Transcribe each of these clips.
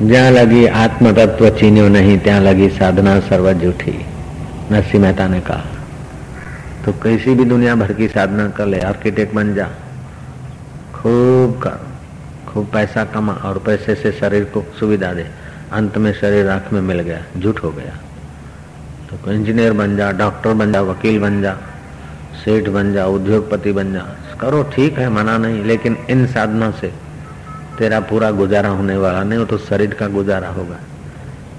જ્યાં लगी आत्म तत्व चीन्यो नहीं ત્યાં लगी साधना सर्व झूठी नरसिंह मेहता ने कहा तो कैसी भी दुनिया भर की साधना कर ले आर्किटेक्ट बन जा खूब कर खूब पैसा कमा और पैसे से शरीर को सुविधा दे अंत में शरीर आंख में मिल गया झूठ हो गया तो इंजीनियर बन जा डॉक्टर बन जा वकील बन जा सेठ बन जा उद्योगपति बन जा करो ठीक है मना नहीं लेकिन इन साधना से तेरा पूरा गुजारा होने वाला नहीं, वो तो शरीर का गुजारा होगा।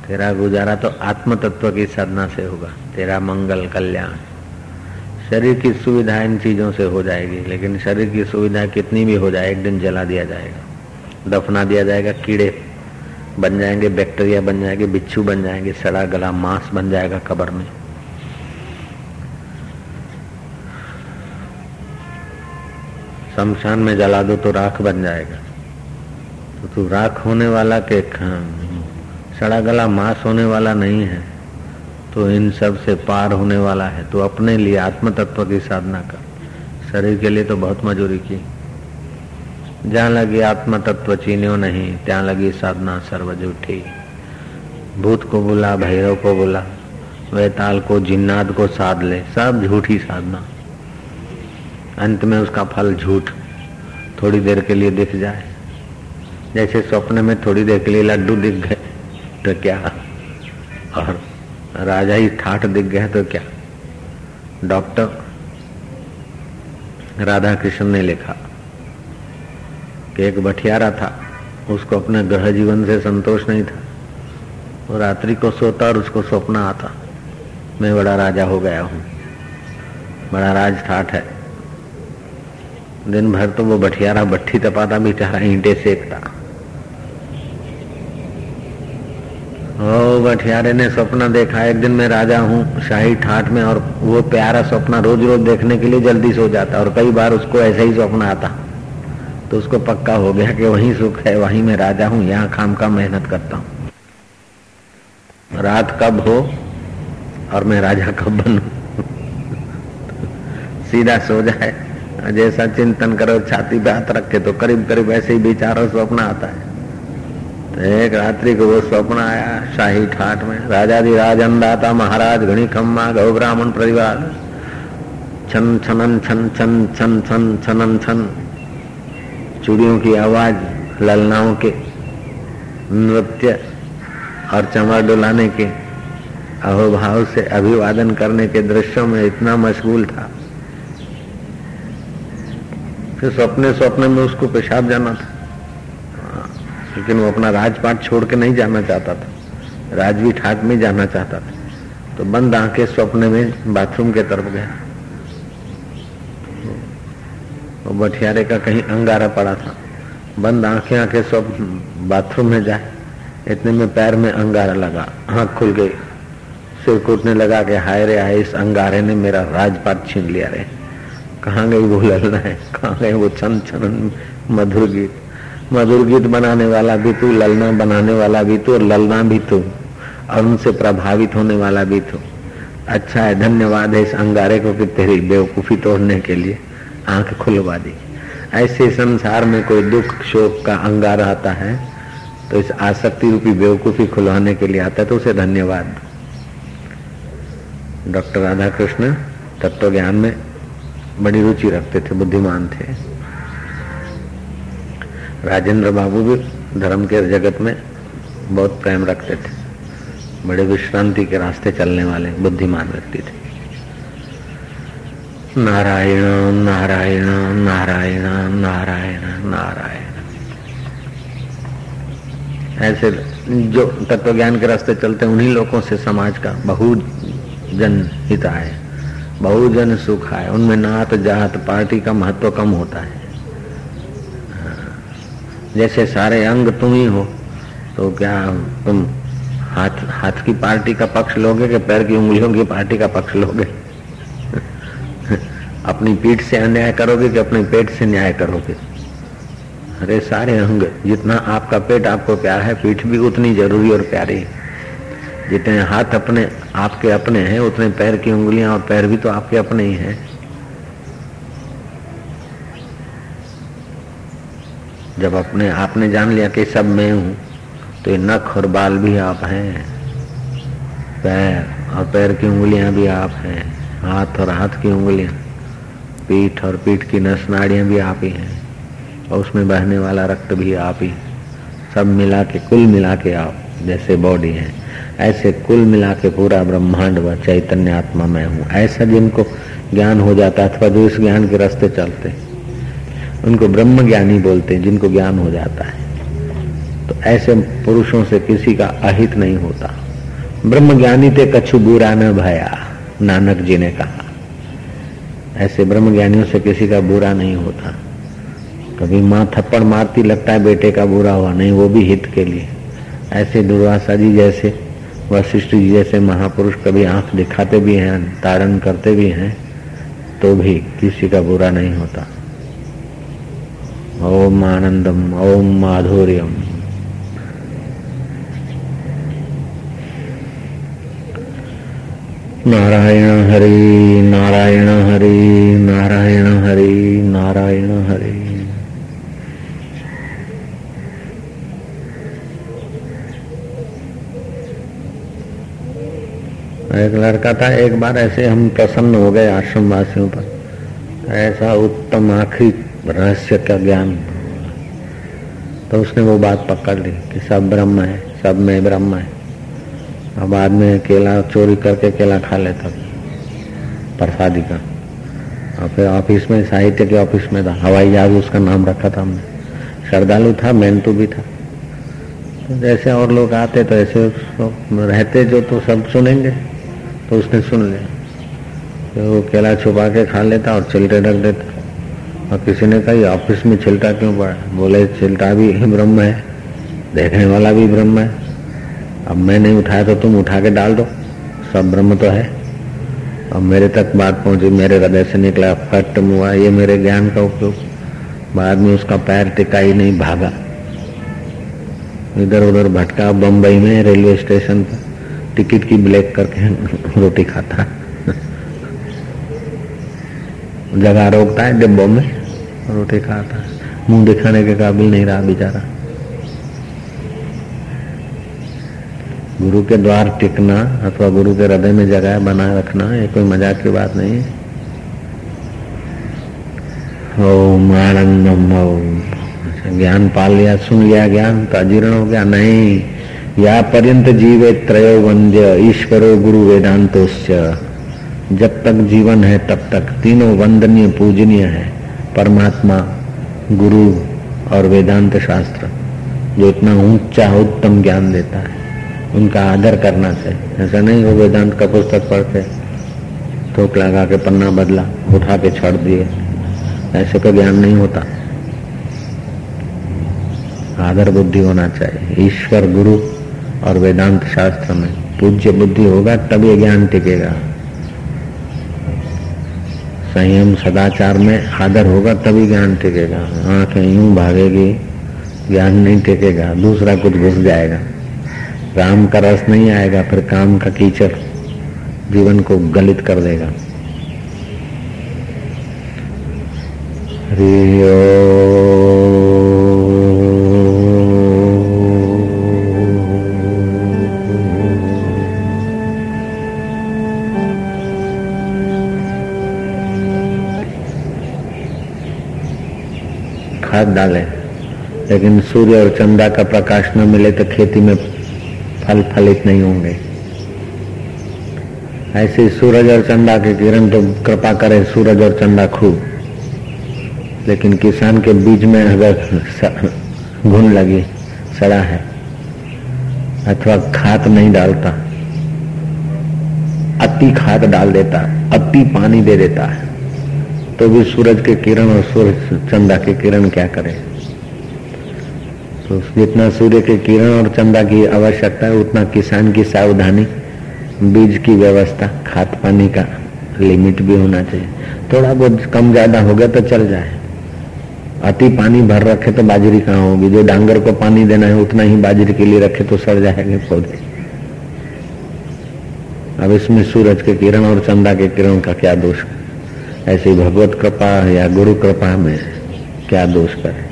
तेरा गुजारा तो आत्म तत्व की साधना से होगा। तेरा मंगल कल्याण। शरीर की सुविधा इन चीज़ों से हो जाएगी, लेकिन शरीर की सुविधा कितनी भी हो जाए, एक दिन जला दिया जाएगा। दफना दिया जाएगा, कीड़े बन जाएँगे, बैक्टीरिया बन जाएँगे, बिच्छू बन जाएँगे, सड़ा गला, मांस बन जाएगा कबर में। शमशान में जला दो तो राख बन जाएगा। तो तू राख होने वाला के सड़ा गला मांस होने वाला नहीं है। तो इन सबसे पार होने वाला है। तो अपने लिए आत्म तत्व की साधना कर। शरीर के लिए तो बहुत मजूरी की। जहाँ लगी आत्म तत्व चीन्यो नहीं, त्या लगी साधना सर्व झूठी भूत को बोला, भैरव को बोला, वैताल को, जिन्नाद को साध ले। सब झूठी साधना। अंत में उसका फल झूठ। थोड़ी देर के लिए दिख जाए। जैसे स्वप्न में थोड़ी देर के लिए लड्डू दिख गए तो क्या? और राजा ही ठाठ दिख गया तो क्या? डॉक्टर राधा कृष्ण ने लिखा कि एक बठियारा था, उसको अपने ग्रह जीवन से संतोष नहीं था। वो रात्रि को सोता और उसको स्वप्न आता, मैं बड़ा राजा हो गया हूँ, बड़ा राज ठाठ है। दिन भर तो वो बठियारा बट्ठी तपाता, बेचारा ईंटे सेकता। ओ बठियारे ने सपना देखा। एक दिन मैं राजा हूँ, शाही ठाठ में, और वो प्यारा सपना रोज रोज देखने के लिए जल्दी सो जाता, और कई बार उसको ऐसा ही सपना आता। तो उसको पक्का हो गया कि वही सुख है, वही मैं राजा हूँ, यहाँ खाम का मेहनत करता हूँ। रात कब हो, और मैं राजा कब बनू? सीधा सो जाए, जैसा चिंतन करो, छाती पे हाथ रखे तो करीब करीब ऐसे ही विचारो स्वप्न आता है। तो एक रात्रि को वो स्वप्न आया, शाही ठाट में। राजा राज अंदाता महाराज घनी खम्मा गौ ब्राह्मण परिवार। छन, छनन, छन छन छन छन, छनन, छन। चूड़ियों की आवाज़, ललनाओं के। नृत्य और चमर डुलाने के। अहोभाव से अभिवादन करने के दृश्यों में इतना मशगूल था। फिर सपने सपने में उसको पेशाब जाना था। लेकिन वो अपना राजपाट छोड़ के नहीं जाना चाहता था। राजवी ठाक में जाना चाहता था। तो बंद आँखें स्वप्न में बाथरूम के तरफ़ गया वो बठियारे का कहीं अंगारा पड़ा था। बंद आँखें आँखें सब बाथरूम में जाए। इतने में पैर में अंगारा लगा। आँख खुल गई। सिर कूटने लगा कि हाय रे, हाय, इस अंगारे ने मेरा राजपाट छीन लिया रे। कहाँ गई वो ललना है कहाँ गए वो छन छन मधुर गीत? मधुर गीत बनाने वाला भी तू, ललना बनाने वाला भी तू और ललना भी तू और उनसे प्रभावित होने वाला भी तू। अच्छा है, धन्यवाद है इस अंगारे को कि तेरी बेवकूफ़ी तोड़ने के लिए आँख खुलवा दी। ऐसे संसार में कोई दुख शोक का अंगार आता है तो इस आसक्ति रूपी बेवकूफ़ी खुलवाने के लिए आता है तो उसे धन्यवाद। डॉक्टर राधा कृष्ण तत्व ज्ञान में बड़ी रुचि रखते थे, बुद्धिमान थे। राजेंद्र बाबू भी धर्म के जगत में बहुत प्रेम रखते थे। बड़े विश्रांति के रास्ते चलने वाले, बुद्धिमान व्यक्ति थे। नारायण नारायण नारायण नारायण नारायण। ऐसे जो तत्व ज्ञान के रास्ते चलते, उन्हीं लोगों से समाज का बहुजन हित है बहुजन सुख है उनमें नात जात पार्टी का महत्व कम होता है। जैसे सारे अंग तुम ही हो तो क्या तुम हाथ हाथ की पार्टी का पक्ष लोगे कि पैर की उंगलियों की पार्टी का पक्ष लोगे? अपनी पीठ से अन्याय करोगे कि अपने पेट से न्याय करोगे? अरे सारे अंग, जितना आपका पेट आपको प्यारा है, पीठ भी उतनी ज़रूरी और प्यारी है। जितने हाथ अपने, आपके अपने हैं, उतने पैर की उंगलियाँ और पैर भी तो आपके अपने ही हैं। जब अपने, आपने जान लिया कि सब मैं हूँ तो ये नख और बाल भी आप हैं। पैर और पैर की उंगलियाँ भी आप हैं, हाथ और हाथ की उंगलियाँ, पीठ और पीठ की नस नाड़ियाँ भी आप ही हैं, और उसमें बहने वाला रक्त भी आप ही। सब मिला के, कुल मिला के आप जैसे बॉडी है। ऐसे कुल मिला के पूरा ब्रह्मांड व चैतन्य आत्मा में हूँ। ऐसा जिनको ज्ञान हो जाता अथवा जो इस ज्ञान के रास्ते चलते। उनको ब्रह्म ज्ञानी बोलते हैं, जिनको ज्ञान हो जाता है। तो ऐसे पुरुषों से किसी का अहित नहीं होता। ब्रह्म ज्ञानी थे कछु बुरा न भया, नानक जी ने कहा। ऐसे ब्रह्म ज्ञानियों से किसी का बुरा नहीं होता। कभी माँ थप्पड़ मारती, लगता है बेटे का बुरा हुआ, नहीं, वो भी हित के लिए। ऐसे दुर्वासा जी जैसे, वशिष्ठ जी जैसे महापुरुष कभी आँख दिखाते भी हैं, तारण करते भी हैं तो भी किसी का बुरा नहीं होता। ओम आनंदम ओम माधुर्यम। नारायण हरि नारायण हरि नारायण हरि नारायण हरि। एक लड़का था, एक बार ऐसे हम प्रसन्न हो गए आश्रम वासियों पर। ऐसा उत्तम आखिरी रहस्य का ज्ञान तो उसने वो बात पकड़ ली कि सब ब्रह्म है, सब में ब्रह्म है। अब बाद में केला चोरी करके केला खा लेता प्रसादी का। और फिर ऑफ़िस में, साहित्य के ऑफ़िस में था, हवाई जहाज़ उसका नाम रखा था हमने। श्रद्धालु था मेहनतू भी था। तो जैसे और लोग आते तो ऐसे तो रहते जो तो सब सुनेंगे। तो उसने सुन लिया। तो वो केला छुपा के खा लेता और चिलटे रख देता। और किसी ने कहा ऑफ़िस में छिलटा क्यों पड़ा? बोले छिलटा भी ब्रह्म है, देखने वाला भी ब्रह्म है। अब मैं नहीं उठाया तो तुम उठा के डाल दो, सब ब्रह्म तो है। अब मेरे तक बात पहुँची, मेरे हृदय से निकला, फट मुआ, ये मेरे ज्ञान का उपयोग। बाद में उसका पैर टिका ही नहीं, भागा। इधर उधर भटका बम्बई में रेलवे स्टेशन पर, टिकट की ब्लैक करके रोटी खाता। जगह रोकता है डिब्बों में। रोटी खाता। मुँह दिखाने के काबिल नहीं रहा बेचारा। गुरु के द्वार टिकना अथवा गुरु के हृदय में जगह बनाए रखना ये कोई मज़ाक की बात नहीं है। ओम आनंदम ओम। अच्छा, ज्ञान पाल लिया सुन लिया ज्ञान तो अजीर्ण हो गया नहीं। या पर्यंत जीवे त्रयो वंद्य ईश्वरो गुरु वेदांतोश्च। जब तक जीवन है तब तक तीनों वंदनीय पूजनीय है। परमात्मा, गुरु और वेदांत शास्त्र, जो इतना ऊँचा उत्तम ज्ञान देता है, उनका आदर करना चाहिए ऐसा नहीं हो वेदांत का पुस्तक पढ़ते थोक लगा के पन्ना बदला, उठा के छोड़ दिए। ऐसे का ज्ञान नहीं होता। आदर बुद्धि होना चाहिए। ईश्वर, गुरु और वेदांत शास्त्र में पूज्य बुद्धि होगा, तभी ज्ञान टिकेगा। संयम सदाचार में आदर होगा तभी ज्ञान टिकेगा। आँखें यूँ भागेगी, ज्ञान नहीं टिकेगा, दूसरा कुछ घुस जाएगा। राम का रस नहीं आएगा, फिर काम का कीचड़ जीवन को गलित कर देगा। रियो खाद डालें। लेकिन सूर्य और चंदा का प्रकाश न मिले तो खेती में फल फलित नहीं होंगे। ऐसे सूरज और चंदा के किरण तो कृपा करे, सूरज और चंदा खूब। लेकिन किसान के बीज में अगर घुन लगी, सड़ा है, अथवा खाद नहीं डालता, अति खाद डाल देता, अति पानी दे देता है। तो भी सूरज के किरण और सूर्य चंदा के किरण क्या करें? तो जितना सूर्य के किरण और चंदा की आवश्यकता है, उतना किसान की सावधानी, बीज की व्यवस्था, खाद पानी का लिमिट भी होना चाहिए। थोड़ा बहुत कम ज़्यादा हो गया तो चल जाए। अति पानी भर रखे तो बाजरी कहाँ होगी? जो डांगर को पानी देना है, उतना ही बाजरी के लिए रखे तो सड़ जाएँगे पौधे। अब इसमें सूरज के किरण और चंदा के किरण का क्या दोष ऐसी भगवत कृपा या गुरु कृपा में क्या दोष करे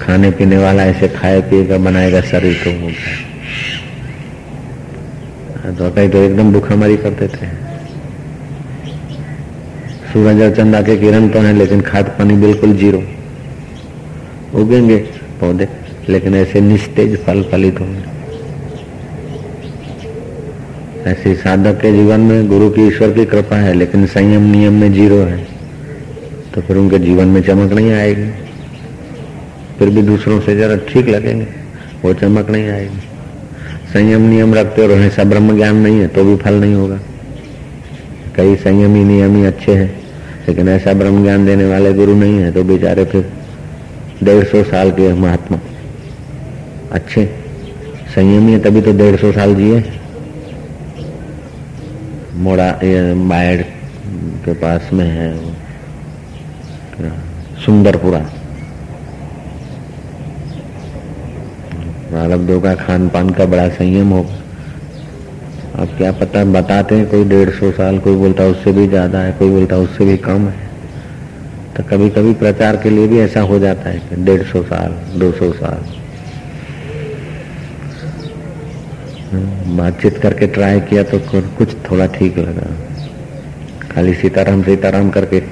खाने पीने वाला ऐसे खाए पिएगा, बनाएगा शरीर तो वो तो कहीं तो एकदम भूखामारी कर देते हैं। सूरज और चंदा के किरण तो है, लेकिन खाद पानी बिल्कुल ज़ीरो। उगेंगे पौधे, लेकिन ऐसे निस्तेज फल फलित होंगे। ऐसे साधक के जीवन में गुरु की ईश्वर की कृपा है, लेकिन संयम नियम में ज़ीरो है। तो फिर उनके जीवन में चमक नहीं आएगी। फिर भी दूसरों से जरा ठीक लगेंगे, वो चमक नहीं आएगी। संयम नियम रखते और ऐसा ब्रह्म ज्ञान नहीं है तो भी फल नहीं होगा। कई संयमी नियमी अच्छे हैं, लेकिन ऐसा ब्रह्म ज्ञान देने वाले गुरु नहीं है तो बेचारे फिर डेढ़ सौ साल के महात्मा। अच्छे। संयमी है, तभी तो डेढ़ सौ साल जिए। मोड़ा बायड़ के पास में है। सुंदरपुरा। प्रारब्धों का खान पान का बड़ा संयम होगा अब क्या पता, बताते हैं, कोई डेढ़ सौ साल, कोई बोलता उससे भी ज़्यादा है, कोई बोलता उससे भी कम है। तो कभी कभी प्रचार के लिए भी ऐसा हो जाता है डेढ़ सौ साल, दो सौ साल। बातचीत करके ट्राई किया तो कुछ थोड़ा ठीक लगा। खाली सीताराम सीताराम करके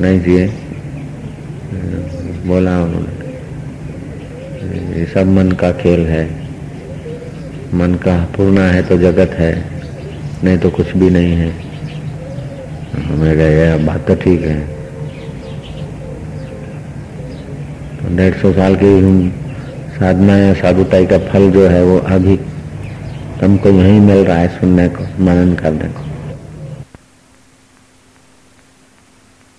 नहीं जिए। बोला उन्होंने, ये सब मन का खेल है। मन का पूर्णा है तो जगत है, नहीं तो कुछ भी नहीं है। मैं गया बात तो ठीक है। डेढ़ सौ साल की साधना या साधुताई का फल जो है वो अभी तुमको यही मिल रहा है सुनने को, मनन करने को।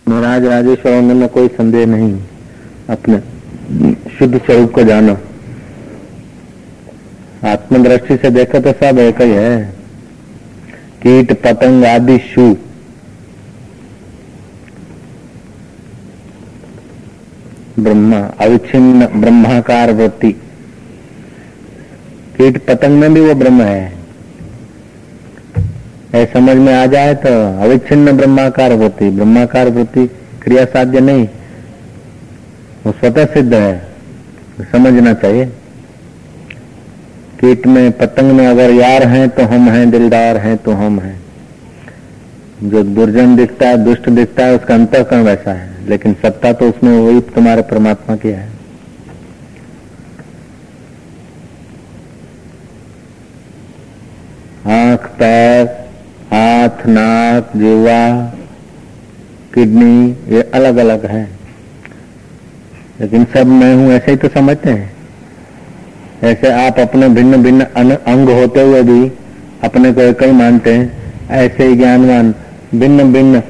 महाराज, राजेश्वर में कोई संदेह नहीं, अपने शुद्ध स्वरूप को जानो। आत्मदृष्टि से देखो तो सब एक ही है। कीट, पतंग आदि शु। ब्रह्मा, अविच्छिन्न ब्रह्माकार वृत्ति। कीट पतंग में भी वो ब्रह्म है। समझ में आ जाए तो अविच्छिन्न ब्रह्माकार वृत्ति ब्रह्माकार वृत्ति क्रिया साध्य नहीं। वो स्वतः सिद्ध है। समझना चाहिए। कीट में, पतंग में अगर यार हैं तो हम हैं, दिलदार हैं तो हम हैं। जो दुर्जन दिखता है, दुष्ट दिखता है, उसका अंतकरण वैसा है। लेकिन सत्ता तो उसमें वही तुम्हारे परमात्मा की है। आँख, पैर, हाथ, नाक, जीवा, किडनी, ये अलग अलग है। लेकिन सब मैं हूँ, ऐसे ही तो समझते हैं। ऐसे आप अपने भिन्न भिन्न अंग होते हुए भी अपने को एक ही मानते हैं। ऐसे ही ज्ञानवान भिन्न भिन्न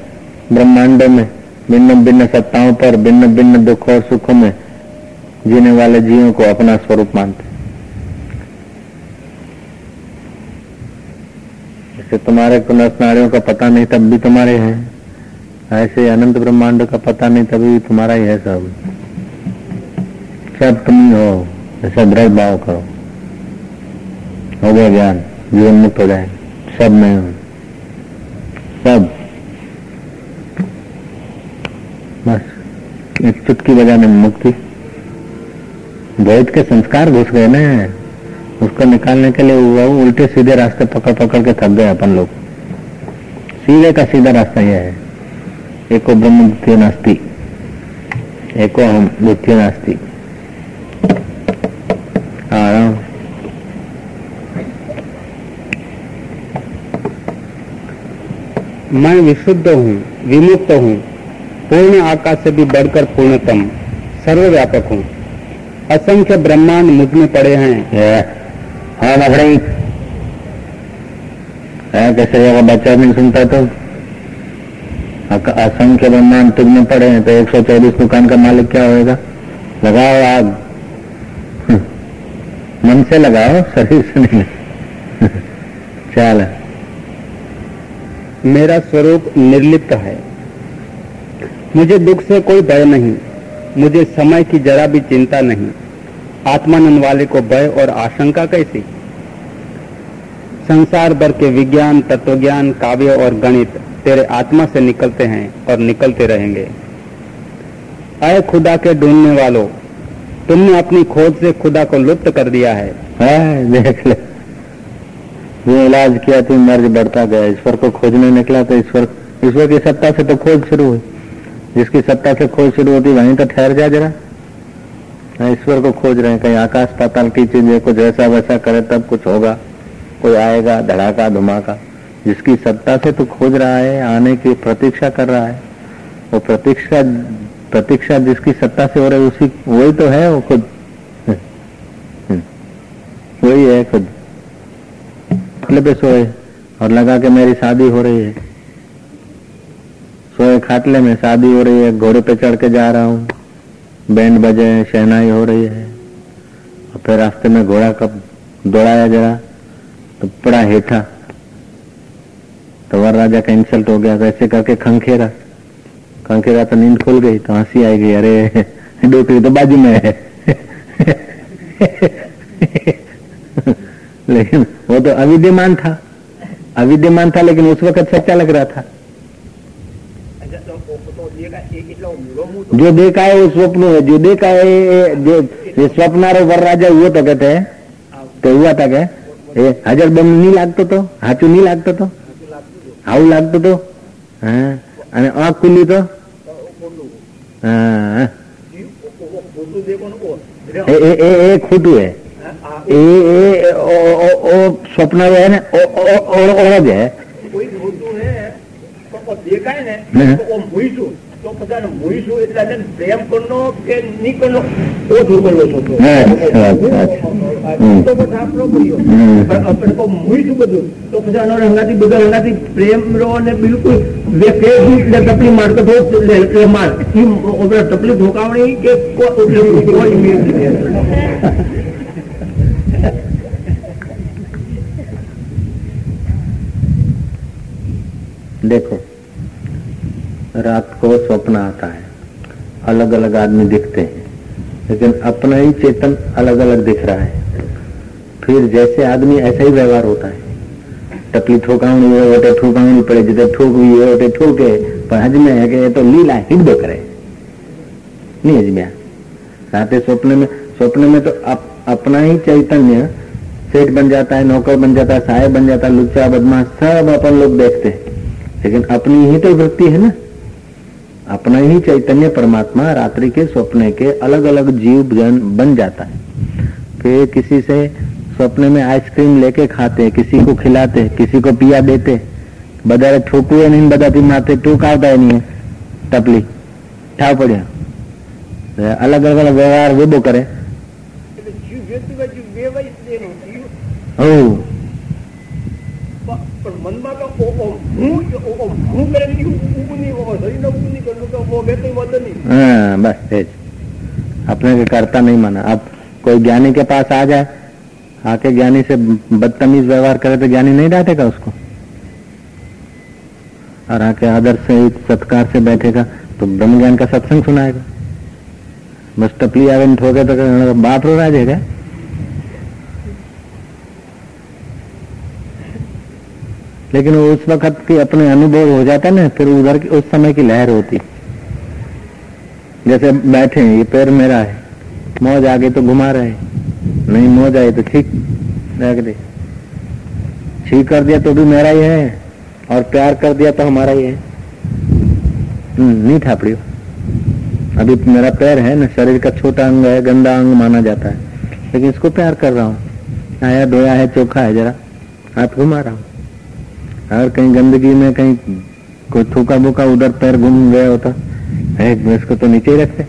ब्रह्मांडों में भिन्न भिन्न सत्ताओं पर भिन्न भिन्न दुख और सुखों में जीने वाले जीवों को अपना स्वरूप मानते जैसे तुम्हारे को नारियों का पता नहीं तब भी तुम्हारे हैं, ऐसे अनंत ब्रह्मांड का पता नहीं तभी भी तुम्हारा ही है सब। सब तुम हो ऐसा दृढ़ भाव करो। हो गया ज्ञान, जीवन मुक्त हो जाए, सब में सब। एक चुटकी बजाने में मुक्ति। द्वैत के संस्कार घुस गए ना। उसको निकालने के लिए वो उल्टे सीधे रास्ते पकड़ पकड़ के थक गए अपन लोग। सीधे का सीधा रास्ता यह है। एको ब्रह्म द्वितीय नास्ती, एको हम द्वितीय नास्ती। मैं विशुद्ध हूँ, विमुक्त हूँ। पूर्ण आकाश से भी बढ़कर पूर्णतम सर्वव्यापक हूँ। असंख्य ब्रह्मांड मुझमें पड़े हैं। हाँ कैसे जगह बच्चा नहीं सुनता तो? असंख्य ब्रह्मांड तुझ में पड़े हैं तो एक सौ चौबीस दुकान का मालिक क्या होएगा? लगाओ आग। मन से लगाओ शरीर से नहीं। चल मेरा स्वरूप निर्लिप्त है। मुझे दुख से कोई भय नहीं, मुझे समय की जरा भी चिंता नहीं। आत्मानंद वाले को भय और आशंका कैसी? संसार भर के विज्ञान, तत्वज्ञान, काव्य और गणित तेरे आत्मा से निकलते हैं और निकलते रहेंगे। अय खुदा के ढूँढने वालों, तुमने अपनी खोज से खुदा को लुप्त कर दिया है। देख ले। ये इलाज किया तो मर्ज बढ़ता गया। ईश्वर को खोजने निकला तो ईश्वर ईश्वर की सत्ता से तो खोज शुरू हुई। जिसकी सत्ता से खोज शुरू होती वहीं तो ठहर जा जरा। हाँ, ईश्वर को खोज रहे हैं कहीं आकाश पाताल की चीज़ें कुछ ऐसा वैसा करे तब कुछ होगा। कोई आएगा धड़ाका धुमाका। जिसकी सत्ता से तो खोज रहा है आने की प्रतीक्षा कर रहा है। वो प्रतीक्षा प्रतीक्षा जिसकी सत्ता से हो रही है उसी वही तो है वो खुद। वही है खुद। पे सोए और लगा के मेरी शादी हो रही है। सोए खाटले में शादी हो रही है, घोड़े पे चढ़ के जा रहा हूँ। बैंड बजे शहनाई हो रही है। और फिर रास्ते में घोड़ा कब दौड़ाया जरा तो पड़ा हेठा। तो वर राजा का इंसल्ट हो गया तो ऐसे करके खंखेरा। खंखेरा तो नींद खुल गई तो हँसी आई गई, अरे, डोकरी तो बाजू में है। लेकिन वो तो अविद्यमान था। अविद्यमान था, लेकिन उस वक्त सच्चा लग रहा था। जो देखा है वो स्वप्न है जो देखा है जो ये स्वप्नारो वर राजा हुआ तो कहते हैं तो हुआ था क्या એ હાજર બમ નહીં લાગતો તો હાચું નહીં લાગતો તો આવું લાગતું તો હા અને આંખ ખુલ્લી તો હા એ ખોટું હે એ એ ઓ સ્વપ્ન હે ને ઓળો જ હે દેખાય ને તો મૂઈશું તો બધાને મૂઈશું એટલે એને પ્રેમ કરનો કે નહીં કરનો ઓછું કરવો છો તો બધા આપણો કર્યો આપણે તો મૂઈશું બધું તો પછી આનો હંગાથી બધા હંગાથી પ્રેમ રહો અને બિલકુલ એટલે તકલીફ મારતો થો એટલે માર તકલીફ ઢોકાવણી કે કોઈ देखो रात को स्वप्न आता है। अलग अलग आदमी दिखते हैं। लेकिन अपना ही चेतन अलग अलग दिख रहा है। फिर जैसे आदमी ऐसा ही व्यवहार होता है। टपली ठोकावनी वटे ठोकावनी पड़े जिते ठोक भी हो पर हज में है कि ये तो लीला हिंदो करे। नहीं हज में रात स्वप्न में स्वप्न में तो अप, अपना ही चैतन्य सेठ बन जाता है नौकर बन जाता है साहेब बन जाता है लुच्चा बदमाश सब अपन लोग देखते हैं। लेकिन अपनी ही तो वृत्ति है ना। अपना ही चैतन्य परमात्मा रात्रि के स्वप्न के अलग अलग जीव बन जाता है फिर किसी से स्वप्न में आइसक्रीम लेके खाते किसी को खिलाते किसी को पिया देते बदारे ठोकुए नहीं बदाती माते टूक आता नहीं है टपली ठाव पड़िया अलग अलग व्यवहार वेबो करे ओ પણ મનમાં તો હું હું કરે ઊભું નહીં શરીર ઊભું નહીં કરવું તો हाँ बस है अपने के करता नहीं माना। अब कोई ज्ञानी के पास आ जाए, आके ज्ञानी से बदतमीज व्यवहार करे तो ज्ञानी नहीं डांटेगा उसको। और आके आदर से सत्कार से बैठेगा तो ब्रह्म ज्ञान का सत्संग सुनाएगा। बस टपली आवे ठोके तो बाप रो रहा राजेगा लेकिन उस वक्त की अपने अनुभव हो जाता ना, फिर उधर उस समय की लहर होती। जैसे बैठे हैं ये पैर मेरा है। मौज आ गई तो घुमा रहे नहीं मौज आई तो ठीक रख दे। ठीक कर दिया तो भी मेरा ही है और प्यार कर दिया तो हमारा ही है। हम्म, नहीं था अभी मेरा पैर है ना शरीर का छोटा अंग है गंदा अंग माना जाता है। लेकिन इसको प्यार कर रहा हूँ। आया धोया है चोखा है जरा हाथ घुमा रहा हूँ। अगर कहीं गंदगी में कहीं कोई थूका बुका उधर पैर घूम गया होता। है इसको तो नीचे ही रखते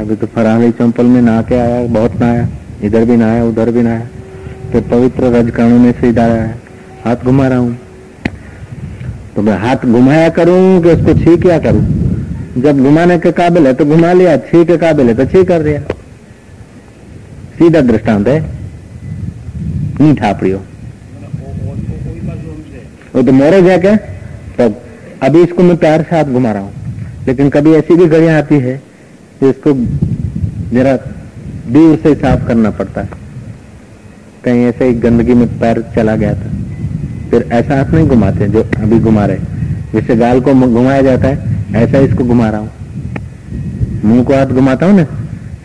अभी तो फरारी चंपल में नहा के आया, बहुत नहाया, इधर भी नहाया, उधर भी नहाया तो पवित्र रजकाणु में से डाला है हाथ घुमा रहा हूँ। तो मैं हाथ घुमाया करूँ कि उसको छी क्या करूँ? जब घुमाने के काबिल है तो घुमा लिया छी के काबिल है तो छी कर दिया। सीधा दृष्टांत है। नहीं ठापड़ियों वो तो मोरे जाके तो अभी इसको मैं प्यार से हाथ घुमा रहा हूँ। लेकिन कभी ऐसी भी घड़ियाँ आती है जिसको जरा दूर से साफ़ करना पड़ता है। कहीं ऐसे ही गंदगी में पैर चला गया था। फिर ऐसा हाथ नहीं घुमाते जो अभी घुमा रहे जैसे गाल को घुमाया जाता है, ऐसा इसको घुमा रहा हूँ। मुँह को हाथ घुमाता हूँ ना,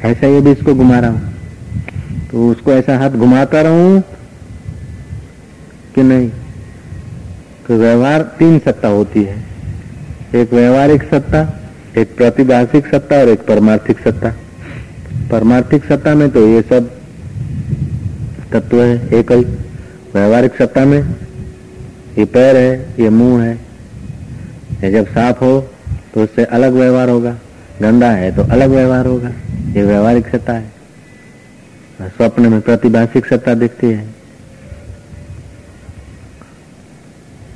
ऐसा ये भी इसको घुमा रहा हूँ। तो उसको ऐसा हाथ घुमाता रहूँ कि नहीं? तो व्यवहार तीन सत्ता होती है। एक व्यवहारिक सत्ता, एक प्रतिभाषिक सत्ता और एक परमार्थिक सत्ता। परमार्थिक सत्ता में तो ये सब तत्व है एक ही व्यवहारिक सत्ता में ये पैर है, ये मुँह है। ये जब साफ़ हो तो उससे अलग व्यवहार होगा। गंदा है तो अलग व्यवहार होगा। ये व्यवहारिक सत्ता है। स्वप्न में प्रतिभाषिक सत्ता दिखती है।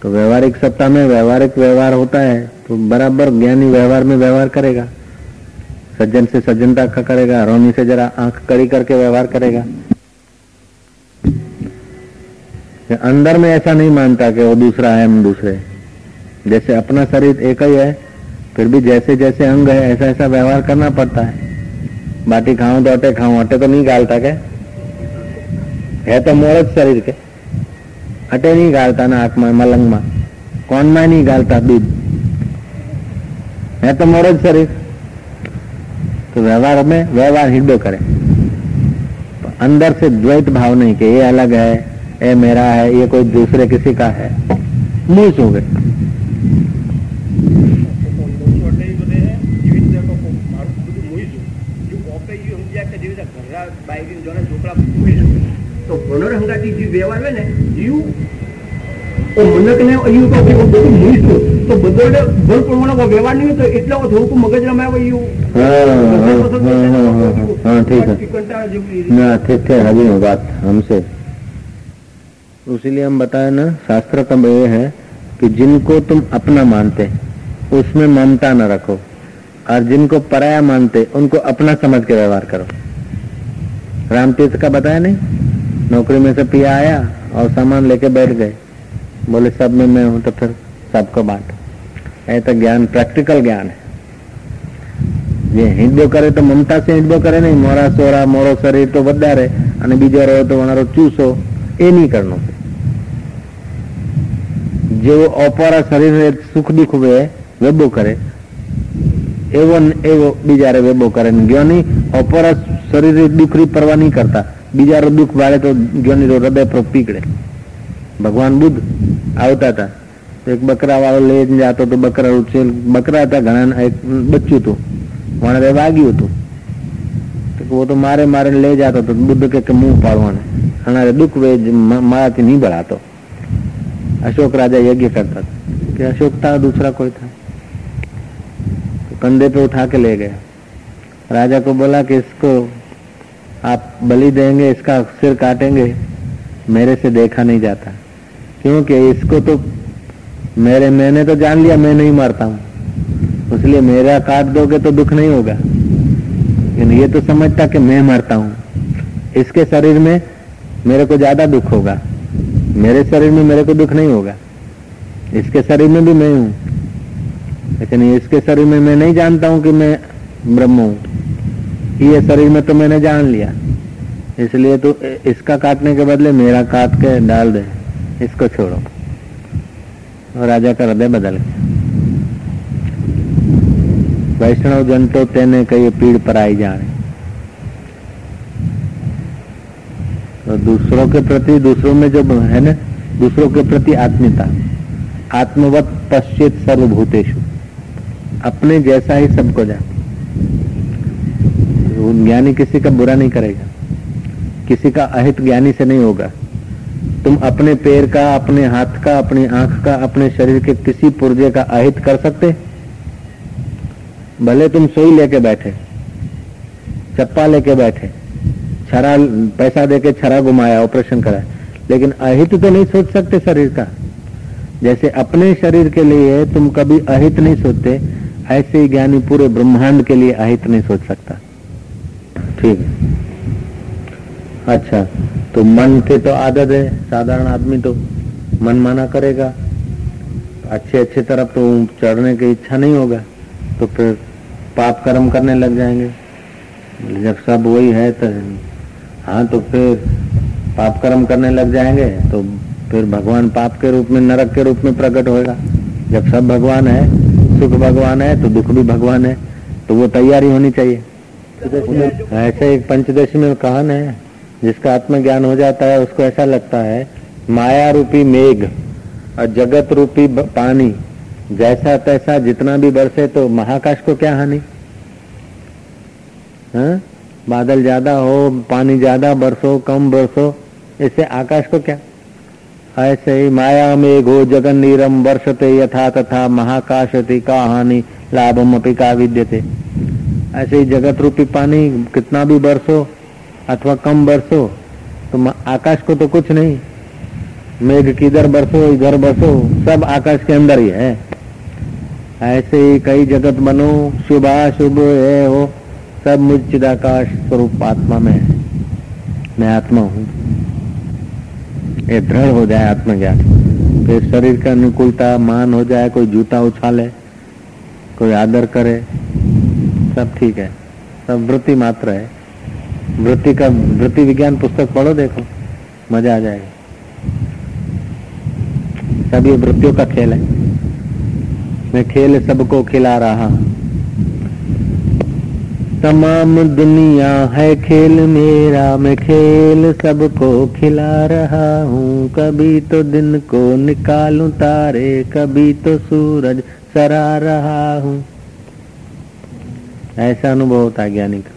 तो व्यवहारिक सत्ता में व्यवहारिक व्यवहार होता है तो बराबर ज्ञानी व्यवहार में व्यवहार करेगा। सज्जन से सज्जनता का करेगा रोनी से जरा आँख कड़ी करके व्यवहार करेगा। अंदर में ऐसा नहीं मानता कि वो दूसरा है, हम दूसरे। जैसे अपना शरीर एक ही है, फिर भी जैसे जैसे अंग है, ऐसा ऐसा व्यवहार करना पड़ता है। बाटी खाऊं तो अटे खाऊं अटे तो नहीं गालता क्या? है तो मोरज शरीर के। अटे नहीं गालता ना आँख में मलंग में कौन में नहीं गालता दूध। है तो मोरज शरीर तो व्यवहार में व्यवहार हिडो करे। अंदर से द्वैत भाव नहीं कि ये अलग है, ये मेरा है, ये कोई दूसरे किसी का है। मुँह सो गए તો પુનરહંગાથી જે વ્યવહાર હોય ને જીવ તો મનકને એવું તો કે બધું મૂઈશું તો બધો ભર પ્રમાણે વ્યવહાર નહીં તો એટલે થોડુંક મગજ રમાય એવું हाँ ठीक है ना ठीक है अभी बात हमसे इसीलिए हम बताए ना शास्त्र का ये है कि जिनको तुम अपना मानते उसमें ममता न रखो और जिनको पराया मानते उनको अपना समझ के व्यवहार करो रामतीर्थ का बताया नहीं नौकरी में से पिया आया और सामान लेके बैठ गए बोले सब में मैं हूं तो फिर सबको बांट ऐसा ज्ञान प्रैक्टिकल ज्ञान है જે હિંડો કરે તો મમતા સે હિંડો કરે નહીં મોરા સોરા મોરો શરીર તો વધારે અને બીજો રહ્યો તો મારો ચૂસો એ નહીં કરનો જેવો અપારા શરીર સુખ દુઃખ વે વેબો કરે એવો એવો બીજારે વેબો કરે જ્ઞાની અપારા શરીર દુઃખની પરવા નહીં કરતા બીજારો દુઃખ વાળે તો જ્ઞાની હૃદય પર પીકડે ભગવાન બુદ્ધ આવતા હતા એક બકરા વાળો લઈને જતો તો બકરા બકરા હતા ઘણા એક બચ્ચું હતું વણરે વાગ્યું હતું वो तो मारे मारे ले जाता तो बुद्ध के मुंह पाड़वाने हमारे दुख वे माराती नहीं बढ़ातो अशोक राजा यज्ञ करता था कि अशोक था दूसरा कोई था तो कंधे पे उठा के ले गया राजा को बोला कि इसको आप बलि देंगे, इसका सिर काटेंगे, मेरे से देखा नहीं जाता। क्योंकि इसको तो मेरे, मैंने तो जान लिया, मैं नहीं मरता हूँ। इसलिए मेरा काट दोगे तो दुख नहीं होगा। लेकिन ये तो समझता कि मैं मरता हूँ। इसके शरीर में मेरे को ज़्यादा दुख होगा। मेरे शरीर में मेरे को दुख नहीं होगा। इसके शरीर में भी मैं हूँ। लेकिन इसके शरीर में मैं नहीं जानता हूँ कि मैं ब्रह्म हूँ। ये शरीर में तो मैंने जान लिया। इसलिए तो इसका काटने के बदले मेरा काट के डाल दे। इसको छोड़ो। और राजा का हृदय बदल गया। वैष्णव जन तो तेने कही पीड़ पर आई जाने। तो दूसरों के प्रति, दूसरों में जो है ना, दूसरों के प्रति आत्मीयता, आत्मवत पश्चित सर्वभूतेशु अपने जैसा ही सबको ज्ञानी किसी का बुरा नहीं करेगा। किसी का अहित ज्ञानी से नहीं होगा। तुम अपने पैर का, अपने हाथ का, अपनी आँख का, अपने शरीर के किसी पुर्जे का अहित कर सकते? भले तुम सोई लेके बैठे, चप्पा लेके बैठे, छरा, पैसा देके छरा घुमाया ऑपरेशन करा। लेकिन अहित तो नहीं सोच सकते शरीर का। जैसे अपने शरीर के लिए तुम कभी अहित नहीं सोचते, ऐसे ही ज्ञानी पूरे ब्रह्मांड के लिए अहित नहीं सोच सकता। ठीक। है अच्छा तो मन की तो आदत है, साधारण आदमी तो मन माना करेगा। अच्छे अच्छे तरफ़ तो चढ़ने की इच्छा नहीं होगा तो फिर पाप कर्म करने लग जाएँगे। जब सब वही है तो हाँ तो फिर पाप कर्म करने लग जाएँगे तो फिर भगवान पाप के रूप में, नरक के रूप में प्रकट होएगा। जब सब भगवान है, सुख भगवान है तो दुख भी भगवान है तो वो तैयारी होनी चाहिए। ऐसे ही पंचदशी में कहन है, जिसका आत्मज्ञान हो जाता है, उसको ऐसा लगता है, माया रूपी मेघ और जगत रूपी पानी, जैसा तैसा जितना भी बरसे तो महाकाश को क्या हानि? हाँ? बादल ज़्यादा हो, पानी ज़्यादा बरसो, कम बरसो, इससे आकाश को क्या? ऐसे ही माया मेघो जगन नीरम वर्षते, यथा तथा महाकाशति का हानि, लाभम अपी का विद्यते। ऐसे ही जगत रूपी पानी कितना भी बरसो अथवा कम बरसो तो आकाश को तो कुछ नहीं। मेघ किधर बरसो, इधर बरसो, सब आकाश के अंदर ही है। ऐसे ही कई जगत बनो, शुभ शुभ है, हो, सब मुझ चिदाकाश स्वरूप आत्मा में है। मैं आत्मा हूँ। ये दृढ़ हो जाए आत्मज्ञान। फिर शरीर का अनुकूलता, मान हो जाए, कोई जूता उछाले, कोई आदर करे सब ठीक है। सब वृत्ति मात्र है। वृत्ति का, वृत्ति विज्ञान पुस्तक पढ़ो देखो, मज़ा आ जाएगा। सब ये वृत्तियों का खेल है। मैं खेल सबको खिला रहा तमाम दुनिया है खेल मेरा, मैं खेल सबको खिला रहा हूँ। कभी तो दिन को निकालूं तारे, कभी तो सूरज सरा रहा हूँ। ऐसा अनुभव होता ज्ञानी का।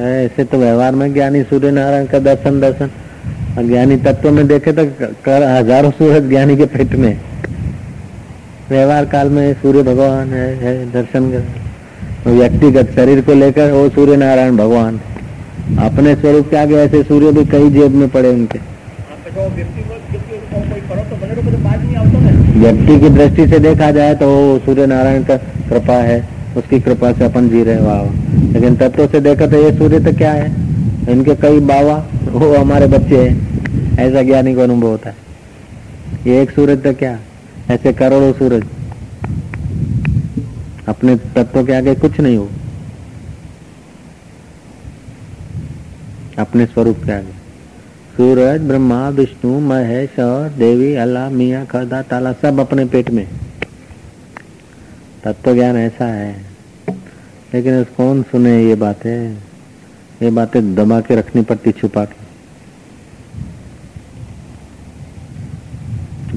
ऐसे तो व्यवहार में ज्ञानी सूर्य नारायण का दर्शन दर्शन। ज्ञानी तत्व में देखे तो कर हज़ारों सूरज ज्ञानी के पेट में। व्यवहार काल में सूर्य भगवान है, है दर्शन कर व्यक्तिगत शरीर को लेकर वो सूर्य नारायण भगवान अपने स्वरूप के आगे ऐसे सूर्य भी कई जेब में पड़े उनके। व्यक्ति की दृष्टि से देखा जाए तो सूर्य नारायण का कृपा है, उसकी कृपा से अपन जी रहे वाह। लेकिन तत्व से देखा तो ये सूर्य तो क्या है? इनके कई बाबा, वो हमारे बच्चे हैं। ऐसा ज्ञानी को अनुभव होता है। ये एक सूरज तो क्या? ऐसे करोड़ों सूरज। अपने तत्व के आगे कुछ नहीं हो। अपने स्वरूप के आगे। सूरज, ब्रह्मा, विष्णु, महेश और देवी, अल्लाह, मियाँ, खदा, ताला सब अपने पेट में। तत्व ज्ञान ऐसा है। लेकिन कौन सुने ये बातें? ये बातें दबा के रखनी पड़ती छुपा के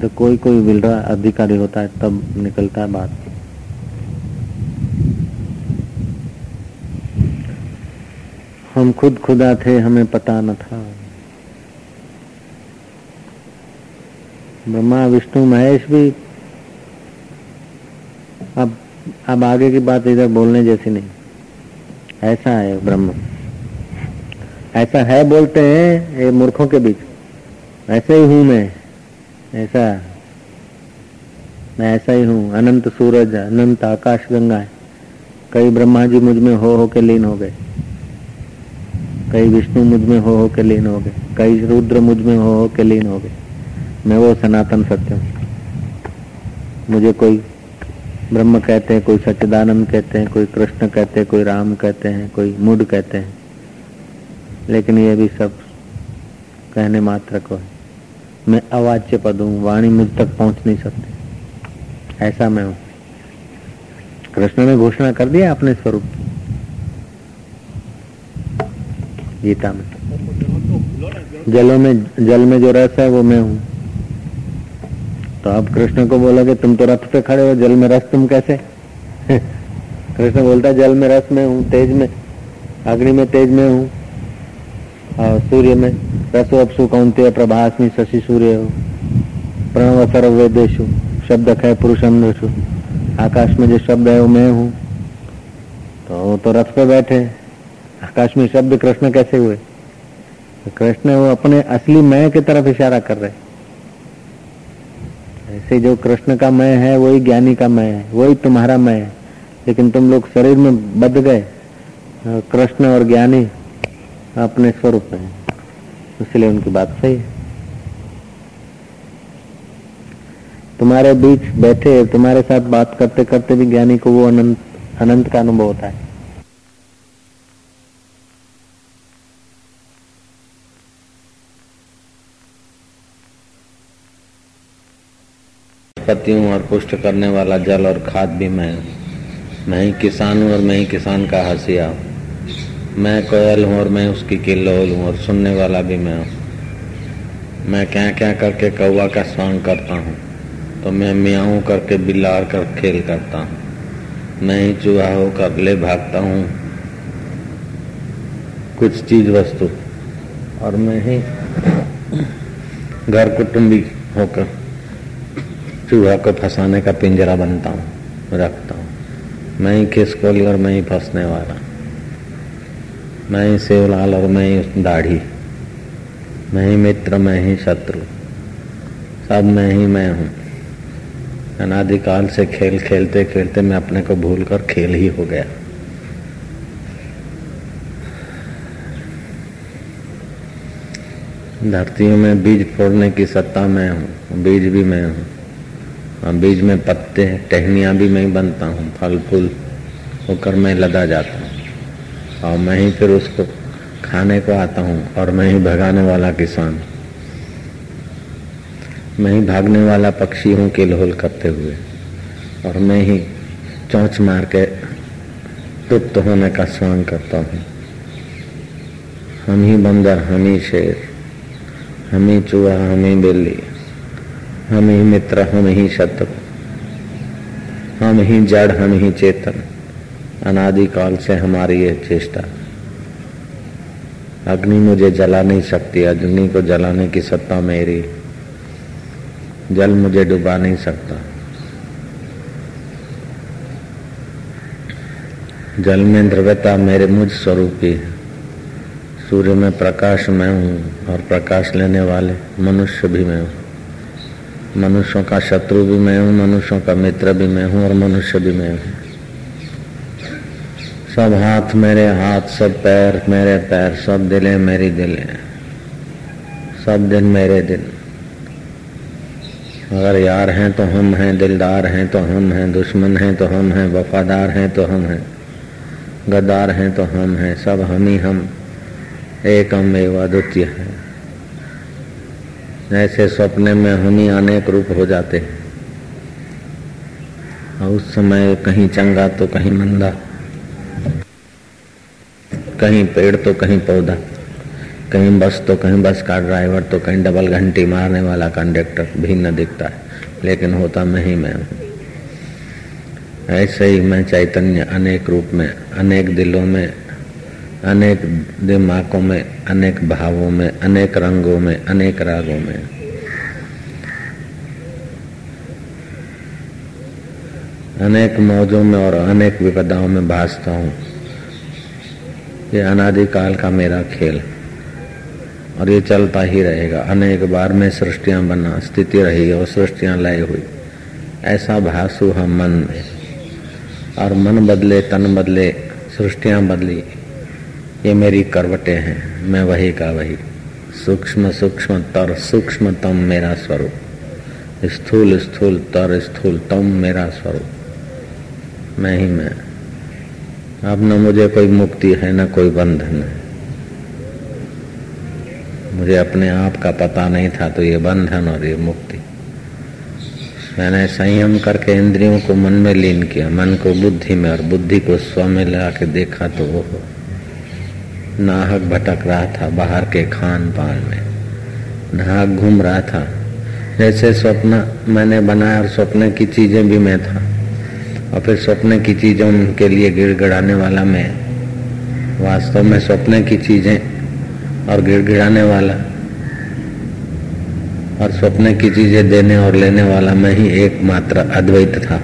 तो कोई कोई मिल रहा अधिकारी होता है, तब निकलता है बात। हम खुद खुदा थे, हमें पता न था। ब्रह्मा, विष्णु, महेश भी अब अब आगे की बात इधर बोलने जैसी नहीं। ऐसा है ब्रह्म। ऐसा है बोलते हैं ये मूर्खों के बीच। ऐसे ही हूँ मैं। ऐसा। मैं ऐसा ही हूँ। अनंत सूरज, अनंत आकाश गंगा है। कई ब्रह्मा जी मुझमें हो हो के लीन हो गए। कई विष्णु मुझमें हो हो के लीन हो गए। कई रुद्र मुझमें हो हो के लीन हो गए। मैं वो सनातन सत्य हूँ। मुझे कोई ब्रह्म कहते हैं, कोई सच्चिदानंद कहते हैं, कोई कृष्ण कहते हैं, कोई राम कहते हैं, कोई मुड कहते हैं। लेकिन ये भी सब कहने मात्र को है। मैं अवाच्य पद हूँ, वाणी मुझ तक पहुँच नहीं सकती। ऐसा मैं हूँ। कृष्ण ने घोषणा कर दिया अपने स्वरूप गीता में। जलों में, जल में जो रस है, वो मैं हूँ। तो अब कृष्ण को बोला कि तुम तो रथ पे खड़े हो, जल में रस तुम कैसे? कृष्ण बोलता जल में रस में हूँ, तेज में, अग्नि में तेज में हूँ, और सूर्य में रसो अपसु कौनते प्रभास में शशि सूर्य हो, प्रणव सर्व वेदेशु शब्द है पुरुषम आकाश में जो शब्द है वो मैं हूँ। तो वो तो रथ पे बैठे आकाश में शब्द कृष्ण कैसे हुए? तो कृष्ण वो अपने असली मैं की तरफ़ इशारा कर रहे ऐसे जो कृष्ण का मैं है, वही ज्ञानी का मैं है, वही तुम्हारा मैं है। लेकिन तुम लोग शरीर में बद गए। कृष्ण और ज्ञानी अपने स्वरूप में इसलिए उनकी बात सही है। तुम्हारे बीच बैठे तुम्हारे साथ बात करते करते भी ज्ञानी को वो अनंत अनंत का अनुभव होता है। उत्पत्ति हूँ और पुष्ट करने वाला जल और खाद भी मैं मैं ही किसान हूँ और मैं ही किसान का हंसिया हूँ। मैं कोयल हूँ और मैं उसकी किल्लोल हूँ और सुनने वाला भी मैं हूँ। मैं क्या क्या करके कौवा का स्वांग करता हूँ तो मैं मियाऊँ करके बिलार कर खेल करता हूँ। मैं ही चूहा होकर ले भागता हूँ। कुछ चीज़ वस्तु। और मैं ही घर कुटुंबी होकर चूहा को फंसाने का पिंजरा बनता हूँ, रखता हूँ। मैं ही खिसकोली और मैं ही फंसने वाला। मैं ही सेवलाल और मैं ही दाढ़ी। मैं ही मित्र, मैं ही शत्रु। सब मैं ही मैं हूँ। अनादिकाल से खेल खेलते खेलते मैं अपने को भूल कर खेल ही हो गया। धरतियों में बीज फोड़ने की सत्ता मैं हूँ, बीज भी मैं हूँ। और बीज में पत्ते हैं, टहनियाँ भी मैं बनता हूँ, फल, फूल होकर मैं लदा जाता हूँ। और मैं ही फिर उसको खाने को आता हूँ, और मैं ही भगाने वाला किसान। मैं ही भागने वाला पक्षी हूँ किलहोल करते हुए। और मैं ही चौंच मार के तृप्त होने का स्वांग करता हूँ। हम ही बंदर, हम ही शेर, हम ही चूहा, हम ही बिल्ली। हम ही मित्र, हम ही शत्रु, हम ही जड़, हम ही चेतन। अनादिकाल से हमारी यह चेष्टा। अग्नि मुझे जला नहीं सकती, अग्नि को जलाने की सत्ता मेरी। जल मुझे डुबा नहीं सकता। जल में द्रव्यता मेरे मुझ स्वरूप की है। सूर्य में प्रकाश मैं हूँ और प्रकाश लेने वाले मनुष्य भी मैं हूँ। मनुष्यों का शत्रु भी मैं हूँ, मनुष्यों का मित्र भी मैं हूँ और मनुष्य भी मैं हूँ। सब हाथ मेरे हाथ, सब पैर मेरे पैर, सब दिले मेरी दिले। सब दिन मेरे दिन। अगर यार हैं तो हम हैं, दिलदार हैं तो हम हैं, दुश्मन हैं तो हम हैं, वफादार हैं तो हम हैं, गद्दार हैं तो हम हैं, सब हम ही हम, एकम एवं अद्वितीय है। ऐसे सपने में हम ही अनेक रूप हो जाते और उस समय कहीं चंगा तो कहीं मंदा, कहीं पेड़ तो कहीं पौधा, कहीं बस तो कहीं बस का ड्राइवर तो कहीं डबल घंटी मारने वाला कंडक्टर भिन्न दिखता है, लेकिन होता मैं ही मैं हूँ। ऐसे ही मैं चैतन्य अनेक रूप में, अनेक दिलों में अनेक दिमागों में, अनेक भावों में, अनेक रंगों में, अनेक रागों में। अनेक मौजों में और अनेक विपदाओं में भासता हूँ। ये अनादिकाल का मेरा खेल और ये चलता ही रहेगा। अनेक बार में सृष्टियाँ बना, स्थिति रही और सृष्टियाँ लय हुई। ऐसा भासु हम मन में। और मन बदले, तन बदले, सृष्टियाँ बदली। ये मेरी करवटें हैं, मैं वही का वही। सूक्ष्म सूक्ष्म तर सूक्ष्मतम मेरा स्वरूप। स्थूल स्थूल तर स्थूल तम मेरा स्वरूप। मैं ही मैं। अब न मुझे कोई मुक्ति है, न कोई बंधन है। मुझे अपने आप का पता नहीं था तो ये बंधन और ये मुक्ति। मैंने संयम करके इंद्रियों को मन में लीन किया, मन को बुद्धि में और बुद्धि को स्व में लगा के देखा तो वो हो। नाहक भटक रहा था बाहर के खान पान में। नाहक घूम रहा था। जैसे स्वप्न मैंने बनाया और स्वप्न की चीज़ें भी मैं था। और फिर स्वप्न की चीज़ों के लिए गिड़गिड़ाने वाला मैं। वास्तव में स्वप्न की चीज़ें और गिड़गिड़ाने वाला और स्वप्न की चीज़ें देने और लेने वाला मैं ही एकमात्र अद्वैत था।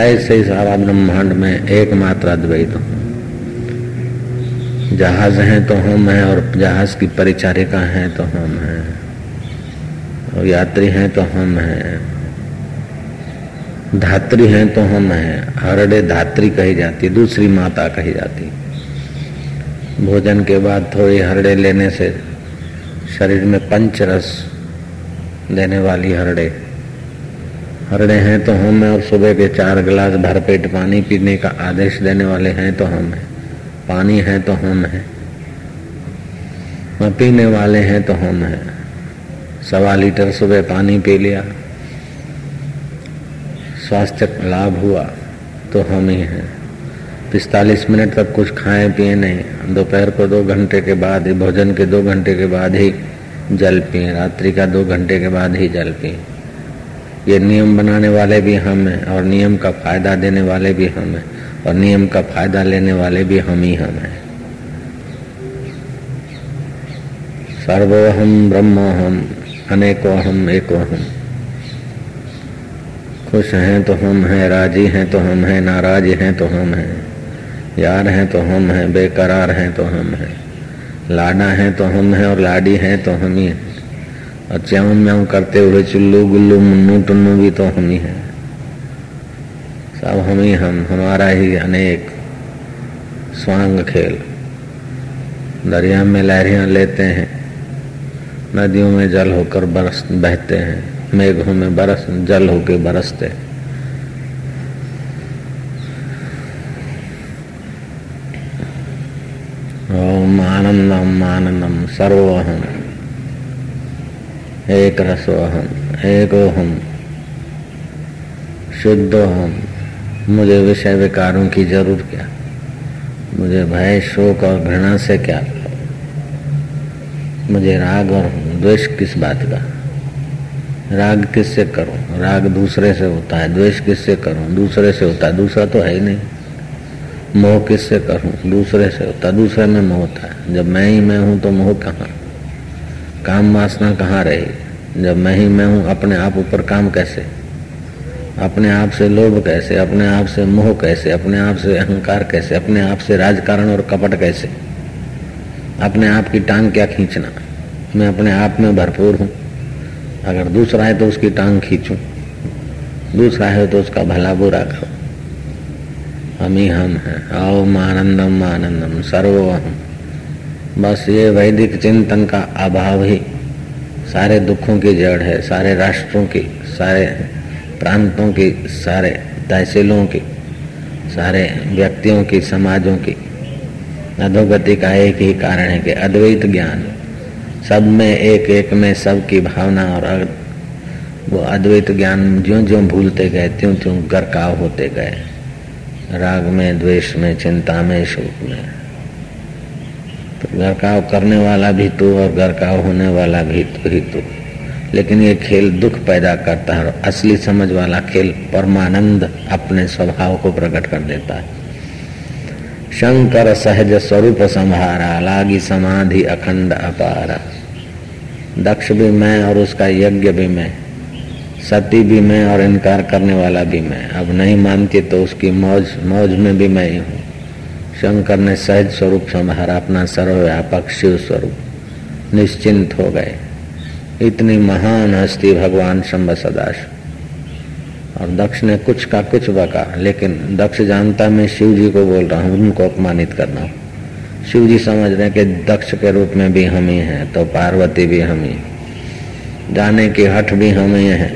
ऐसे ही सारा ब्रह्मांड में एकमात्र अद्वैत हूँ। जहाज़ हैं तो हम हैं और जहाज़ की परिचारिका हैं तो हम हैं। और यात्री हैं तो हम हैं। धात्री हैं तो हम हैं। हरडे धात्री कही जाती है दूसरी माता कही जाती। भोजन के बाद थोड़ी हरडे लेने से शरीर में पंच रस देने वाली हरडे। हरडे हैं तो हम हैं और सुबह के चार गिलास भरपेट पानी पीने का आदेश देने वाले हैं तो हम हैं। पानी है तो हम है हैं पीने वाले हैं तो हम हैं। सवा लीटर सुबह पानी पी लिया, स्वास्थ्य लाभ हुआ तो हम ही हैं। पिस्तालीस मिनट तक कुछ खाए, पिए नहीं। दोपहर को दो घंटे के बाद ही, भोजन के दो घंटे के बाद ही जल पिए, रात्रि का दो घंटे के बाद ही जल पिए। ये नियम बनाने वाले भी हम हैं, और नियम का फ़ायदा देने वाले भी हम हैं। और नियम का फ़ायदा लेने वाले भी हम ही हम हैं। सर्वोहम ब्रह्मोहम अनेको हम एको हम खुश हैं तो हम हैं, राज़ी हैं तो हम हैं, नाराज़ हैं तो हम हैं। यार हैं तो हम हैं, बेकरार हैं तो हम हैं। लाडा हैं तो हम हैं और लाडी हैं तो हम ही हैं। और च्याऊ म्याऊ करते हुए चुल्लू गुल्लू मुन्नू टुन्नू भी तो हम ही हैं। सब हम ही हम, हमारा ही अनेक स्वांग खेल। दरिया में लहरियाँ लेते हैं, नदियों में जल होकर बरस, बहते हैं, मेघों में बरस, जल होके बरसते ओम आनंदम आनंदम, सर्वोहम। एक रसोहम एकोहम शुद्धोहम। मुझे विषय विकारों की ज़रूर क्या। मुझे भय, शोक और घृणा से क्या। मुझे राग और द्वेष किस बात का। राग किससे करूँ? राग दूसरे से होता है, द्वेष किससे करूँ? दूसरे से होता है, दूसरा तो है ही नहीं। मोह किससे करूँ? दूसरे से होता है, दूसरे में मोह होता है। जब मैं ही मैं हूँ तो मोह कहाँ? काम वासना कहाँ रही? जब मैं ही मैं हूँ, अपने आप ऊपर काम कैसे? अपने आप से लोभ कैसे, अपने आप से मोह कैसे, अपने आप से अहंकार कैसे, अपने आप से राजकारण और कपट कैसे? अपने आप की टांग क्या खींचना? मैं अपने आप में भरपूर हूँ। अगर दूसरा है तो उसकी टांग खींचूं। दूसरा है तो उसका भला बुरा करो। हम ही हम हैं। ओम आनंदम आनंदम सर्वोहम। बस ये वैदिक चिंतन का अभाव ही। सारे दुखों की जड़ है, सारे राष्ट्रों की सारे प्रांतों की, सारे तहसीलों की, सारे व्यक्तियों की, समाजों की, अधोगति का एक ही कारण है कि अद्वैत ज्ञान सब में एक एक में सब की भावना और वो अद्वैत ज्ञान ज्यो ज्यो भूलते गए त्यों त्यों गरकाव होते गए। राग में, द्वेष में, चिंता में, शोक में। तो गरकाव करने वाला भी तू और गरकाव होने वाला भी तू ही तू। लेकिन ये खेल दुख पैदा करता है और असली समझ वाला खेल परमानंद अपने स्वभाव को प्रकट कर देता है। शंकर सहज स्वरूप संहारा, लागी समाधि अखंड अपारा। दक्ष भी मैं और उसका यज्ञ भी मैं, सती भी मैं और इनकार करने वाला भी मैं। अब नहीं मानती तो उसकी मौज मौज में भी मैं ही हूँ। शंकर ने सहज स्वरूप संहारा, अपना सर्वव्यापक शिव स्वरूप। निश्चिंत हो गए। इतनी महान हस्ती भगवान शंभ सदाशिव। और दक्ष ने कुछ का कुछ बका, लेकिन दक्ष जानता मैं शिव जी को बोल रहा हूँ, उनको अपमानित करना। हूँ शिव जी समझ रहे हैं कि दक्ष के रूप में भी हम ही हैं तो पार्वती भी हम ही, जाने की हठ भी हम ही हैं।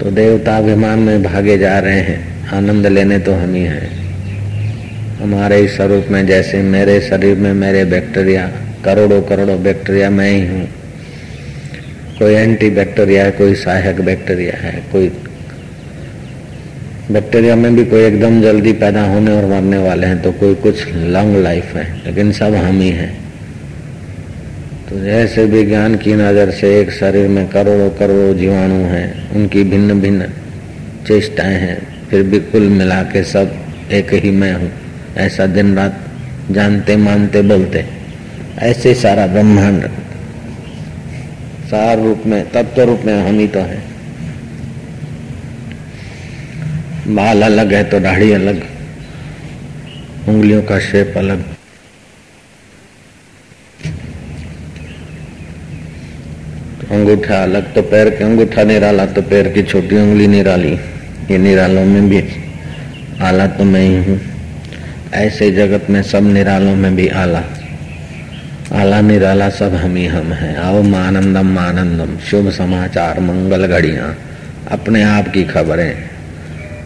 तो देवता अभिमान में भागे जा रहे हैं, आनंद लेने तो हम ही हैं। हमारे इस स्वरूप में जैसे मेरे शरीर में मेरे बैक्टीरिया, करोड़ों करोड़ों बैक्टीरिया मैं ही हूँ। कोई एंटी बैक्टीरिया है, कोई सहायक बैक्टीरिया है, कोई बैक्टीरिया में भी कोई एकदम जल्दी पैदा होने और मरने वाले हैं तो कोई कुछ लॉन्ग लाइफ है, लेकिन सब हम ही हैं। तो जैसे विज्ञान की नज़र से एक शरीर में करोड़ों करोड़ों जीवाणु हैं, उनकी भिन्न भिन्न चेष्टाएँ हैं, फिर भी कुल मिला के सब एक ही मैं हूँ, ऐसा दिन रात जानते मानते बोलते, ऐसे सारा ब्रह्मांड सार रूप में, तत्व रूप में हम ही तो है। बाल अलग है तो दाढ़ी अलग, उंगलियों का शेप अलग। अंगूठा अलग तो पैर के अंगूठा निराला तो पैर की छोटी उंगली निराली ये निरालों में भी, आला तो मैं ही हूँ। ऐसे जगत में सब निरालों में भी आला। आला निराला सब हम ही हम हैं। आओ आनंदम आनंदम शुभ समाचार, मंगल घड़िया, अपने आप की खबरें।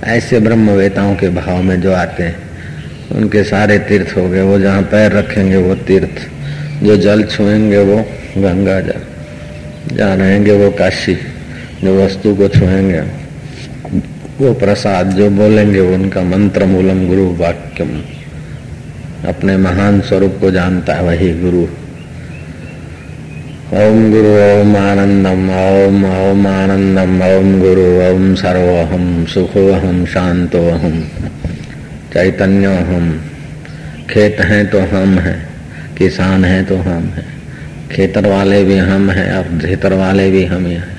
ऐसे ब्रह्मवेताओं के भाव में जो आते हैं, उनके सारे तीर्थ हो गए, वो जहाँ पैर रखेंगे, वो तीर्थ। जो जल छुएँगे, वो गंगा जल। जहाँ रहेंगे, वो काशी। जो वस्तु को छुएँगे, वो प्रसाद। जो बोलेंगे वो उनका मंत्र मूलम गुरु वाक्यम। अपने महान स्वरूप को जानता है वही गुरु। ओम गुरु, ओम आनंदम, ओम ओम आनंदम, ओम गुरु, ओम सर्वहम, सुखोहम, शांतोहम चैतन्य हम खेत हैं तो हम हैं, किसान हैं तो हम हैं, खेतर वाले भी हम हैं और खेतर वाले भी हम ही हैं।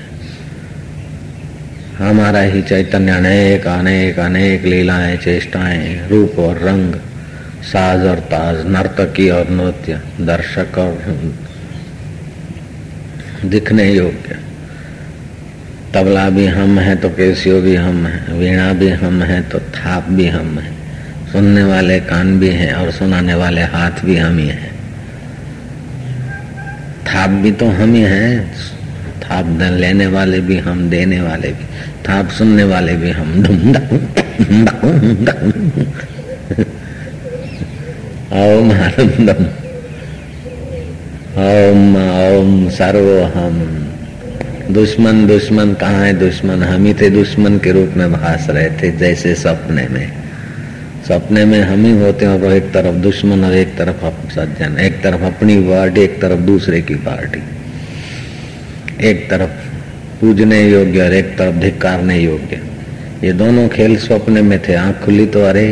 हमारा ही चैतन्य अनेक अनेक अनेक लीलाएँ, चेष्टाएँ, रूप और रंग। साज और ताज, नर्तकी और नृत्य, दर्शक और दिखने योग्य। तबला भी हम है तो केसियो भी हम है, वीणा भी हम है तो थाप भी हम है। सुनने वाले कान भी हैं और सुनाने वाले हाथ भी हम ही हैं। थाप भी तो हम ही हैं, थाप लेने वाले भी हम, देने वाले भी। थाप सुनने वाले भी हम। धुम ओम आनंदम। ओम ओम सर्व हम दुश्मन दुश्मन, कहाँ है दुश्मन? हम ही थे दुश्मन के रूप में भास रहे थे, जैसे सपने में। सपने में हम ही होते हैं, और एक तरफ़ दुश्मन और एक तरफ़ सज्जन। एक तरफ़ अपनी पार्टी एक तरफ़ दूसरे की पार्टी एक तरफ़ पूजने योग्य और एक तरफ़ धिकारने योग्य। ये दोनों खेल स्वप्न में थे। आँख खुली तो अरे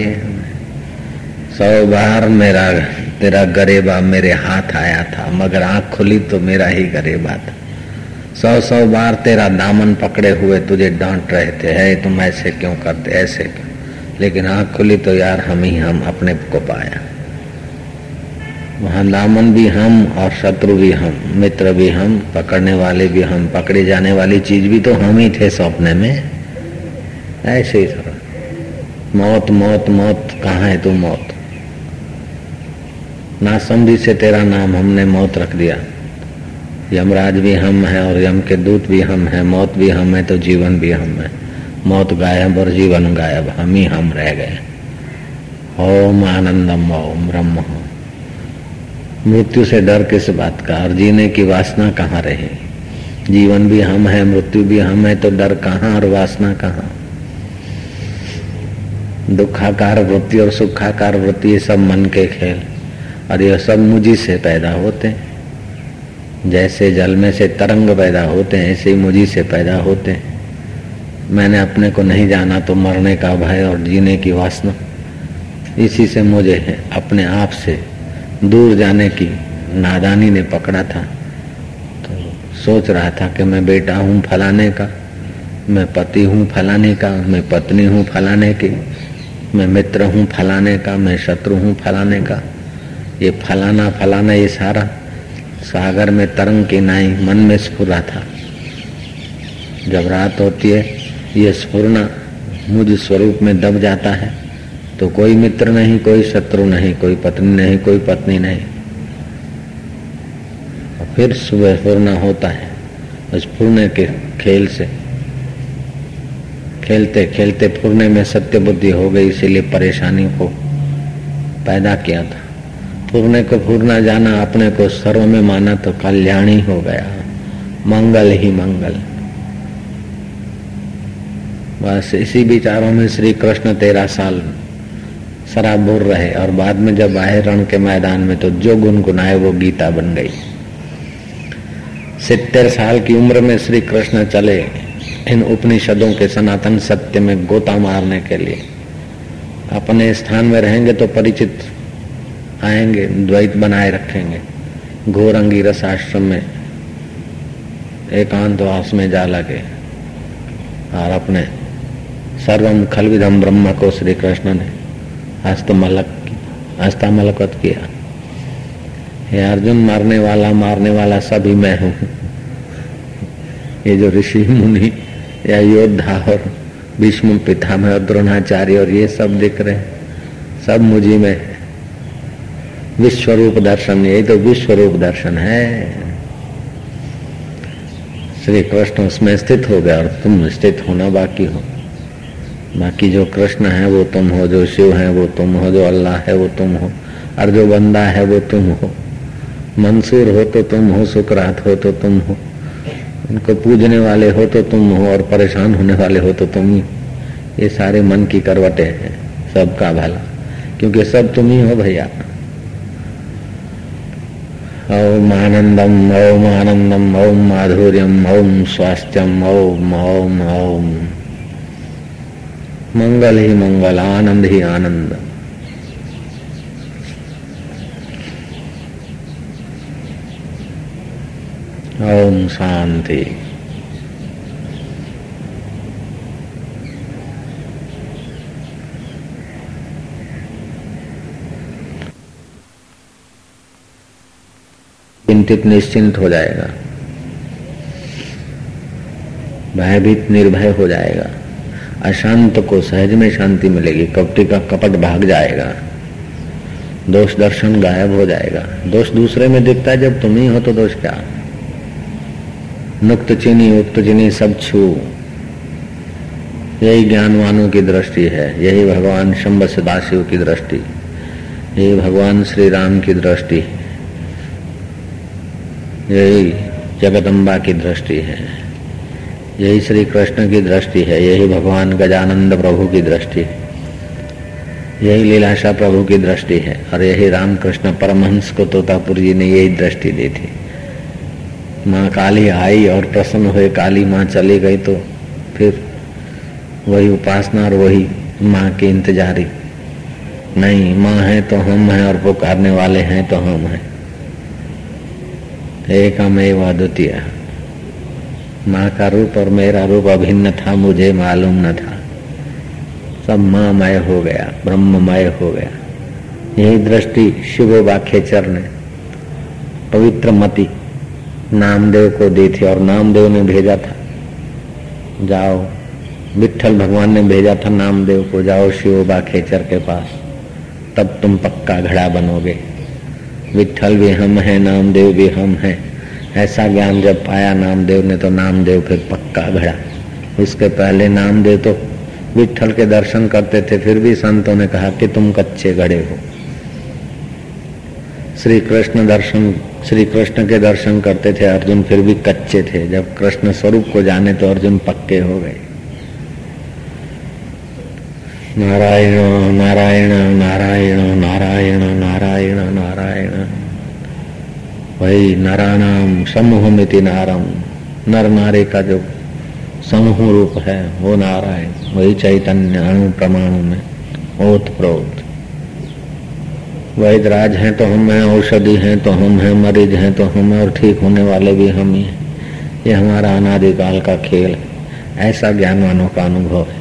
सौ बार मेरा, तेरा गरीबा मेरे हाथ आया था, मगर आँख खुली तो मेरा ही गरीबा था। सौ सौ बार तेरा दामन पकड़े हुए तुझे डांट रहे थे, है तुम ऐसे क्यों करते, ऐसे क्यों? लेकिन आँख खुली तो यार हम ही, हम अपने को पाया। वहाँ दामन भी हम और शत्रु भी हम, मित्र भी हम, पकड़ने वाले भी हम, पकड़े जाने वाली चीज़ भी तो हम ही थे सपने में। ऐसे ही मौत मौत मौत, कहाँ है तू मौत? ना समझी से तेरा नाम हमने मौत रख दिया। यमराज भी हम है और यम के दूत भी हम है, मौत भी हम है तो जीवन भी हम है। मौत गायब और जीवन गायब, हम ही हम रह गए। ओम आनंदम, ओम ब्रह्म। मृत्यु से डर किस बात का? और जीने की वासना कहाँ रहे? जीवन भी हम है, मृत्यु भी हम है तो डर कहाँ और वासना कहाँ? दुखाकार वृत्ति और सुखाकार वृत्ति सब मन के खेल। और यह सब मुझी से पैदा होते हैं। जैसे जल में से तरंग पैदा होते हैं, ऐसे ही मुझी से पैदा होते हैं। मैंने अपने को नहीं जाना तो मरने का भय और जीने की वासना। इसी से मुझे अपने आप से दूर जाने की नादानी ने पकड़ा था। तो सोच रहा था कि मैं बेटा हूँ फलाने का, मैं पति हूँ फलाने का, मैं पत्नी हूँ फलाने की, मैं मित्र हूँ फलाने का, मैं शत्रु हूँ फलाने का। ये फलाना फलाना ये सारा सागर में तरंग की नाई मन में स्फुरा था। जब रात होती है, ये स्फुरना मुझ स्वरूप में दब जाता है तो कोई मित्र नहीं, कोई शत्रु नहीं, कोई पत्नी नहीं, कोई पत्नी नहीं। और फिर सुबह फूरना होता है उस फूरने के खेल से। खेलते खेलते फूरने में सत्य बुद्धि हो गई, इसीलिए परेशानी को पैदा किया था। फूरने को फूरना जाना, अपने को सर्व में माना तो कल्याण ही हो गया। मंगल ही मंगल। बस इसी विचारों में श्री कृष्ण तेरह साल सराबुर रहे और बाद में जब आए रण के मैदान में तो जो गुनगुनाए वो गीता बन गई। सितर साल की उम्र में श्री कृष्ण चले इन उपनिषदों के सनातन सत्य में गोता मारने के लिए। अपने स्थान में रहेंगे तो परिचित आएँगे, द्वैत बनाए रखेंगे। घोरंगी रस आश्रम में एकांतवास में जा लगे और अपने सर्वम खल विधम ब्रह्म को श्री कृष्ण ने हस्तमलक हस्तमलकत किया। हे अर्जुन, मारने वाला मारने वाला सभी मैं हूँ। ये जो ऋषि, मुनि या योद्धा और भीष्म पितामह और द्रोणाचार्य और ये सब दिख रहे हैं, सब मुझी में है विश्वरूप दर्शन यही तो विश्वरूप दर्शन है। श्री कृष्ण उसमें स्थित हो गया और तुम स्थित होना बाकी हो। बाकी जो कृष्ण है, वो तुम हो, जो शिव है, वो तुम हो, जो अल्लाह है, वो तुम हो, और जो बंदा है, वो तुम हो। मंसूर हो तो तुम हो, सुकरात हो तो तुम हो। उनको पूजने वाले हो तो तुम हो, और परेशान होने वाले हो तो तुम ही। ये सारे मन की करवटे हैं, सबका भला। क्योंकि सब तुम ही हो भैया। ओम आनंदम ओम आनंदम ओम माधुर्यम, ओम स्वास्थ्यम, ओम ओम ओम। मंगल ही मंगल, आनंद ही आनंद। ओम शांति। चिंतित निश्चिंत हो जाएगा। भयभीत निर्भय हो जाएगा। अशांत को सहज में शांति मिलेगी, कपटी का कपट भाग जाएगा। दोष दर्शन गायब हो जाएगा। दोष दूसरे में दिखता है, जब तुम ही हो तो दोष क्या? मुक्त चीनी, उक्त चीनी, सब छू। यही ज्ञानवानों की दृष्टि है, यही भगवान शंभ सदाशिव की दृष्टि, यही भगवान श्री राम की दृष्टि। यही जगदम्बा की दृष्टि है। यही श्री कृष्ण की दृष्टि है। यही भगवान गजानंद प्रभु की दृष्टि है। यही लीलाशा प्रभु की दृष्टि है और यही रामकृष्ण परमहंस को तोतापुर जी ने यही दृष्टि दी थी। माँ काली आई और प्रसन्न हुए, काली माँ चली गई तो फिर वही उपासना और वही माँ की इंतजारी। नहीं, माँ है तो हम हैं और पुकारने वाले हैं तो हम हैं। एकमेव अद्वितीय माँ का रूप और मेरा रूप अभिन्न था मुझे मालूम न था। सब मामय हो गया, ब्रह्ममय हो गया। यही दृष्टि शिव बाखेचर ने पवित्र मति, नामदेव को दी थी और नामदेव ने भेजा था। जाओ विठल भगवान ने भेजा था नामदेव को, जाओ शिव बाखेचर के पास। तब तुम पक्का घड़ा बनोगे। विठल भी हम हैं, नामदेव भी हम हैं। ऐसा ज्ञान जब पाया नामदेव ने तो नामदेव फिर पक्का घड़ा। उसके पहले नामदेव तो विठल के दर्शन करते थे, फिर भी संतों ने कहा कि तुम कच्चे घड़े हो। श्री कृष्ण दर्शन श्री कृष्ण के दर्शन करते थे, अर्जुन फिर भी कच्चे थे। जब कृष्ण स्वरूप को जाने तो अर्जुन पक्के हो गए। नारायण नारायण नारायण नारायण नारायण नारायण। वही नराणाम समूह मिति नारम नर। नारे का जो समूह रूप है, वो नारायण। वही चैतन्य अणु प्रमाणु में ओत प्रोत। वैदराज हैं तो हम हैं, औषधि हैं तो हम हैं, मरीज़ हैं तो हम हैं, और ठीक होने वाले भी हम ही हैं। ये हमारा अनादिकाल का खेल है। ऐसा ज्ञानवानों का अनुभव है।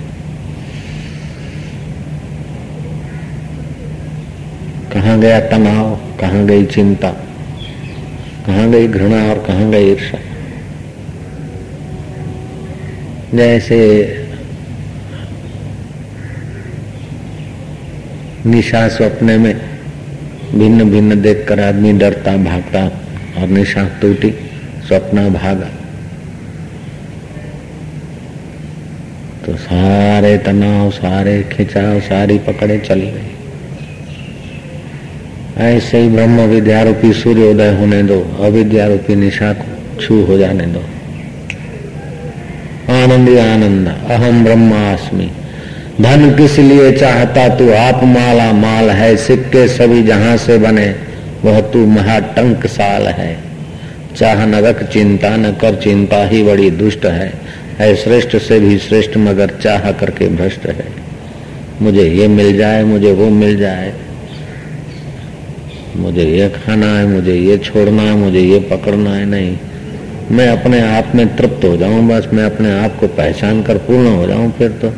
कहाँ गया तनाव, कहाँ गई चिंता? कहाँ गई घृणा और कहाँ गई ईर्षा जैसे निशा स्वप्ने में भिन्न भिन्न देखकर आदमी डरता, भागता और निशा टूटी स्वप्न भागा। तो सारे तनाव, सारे खिंचाव, सारी पकड़े चली गई ऐसे ही ब्रह्म विद्या रूपी सूर्योदय होने दो अविद्या रूपी निशा को छू हो जाने दो। आनंद आनंद अहम ब्रह्मास्मि। धन किस लिए चाहता तू? आप माला माल है, सिक्के सभी जहाँ से बने, वह तू महाटंक साल है। चाह नरक चिंता, न कर चिंता, ही बड़ी दुष्ट है। है श्रेष्ठ से भी श्रेष्ठ मगर चाह करके भ्रष्ट है। मुझे ये मिल जाए, मुझे वो मिल जाए। मुझे ये खाना है, मुझे ये छोड़ना है, मुझे ये पकड़ना है, नहीं। मैं अपने आप में तृप्त हो जाऊँ, बस मैं अपने आप को पहचान कर पूर्ण हो जाऊँ फिर तो।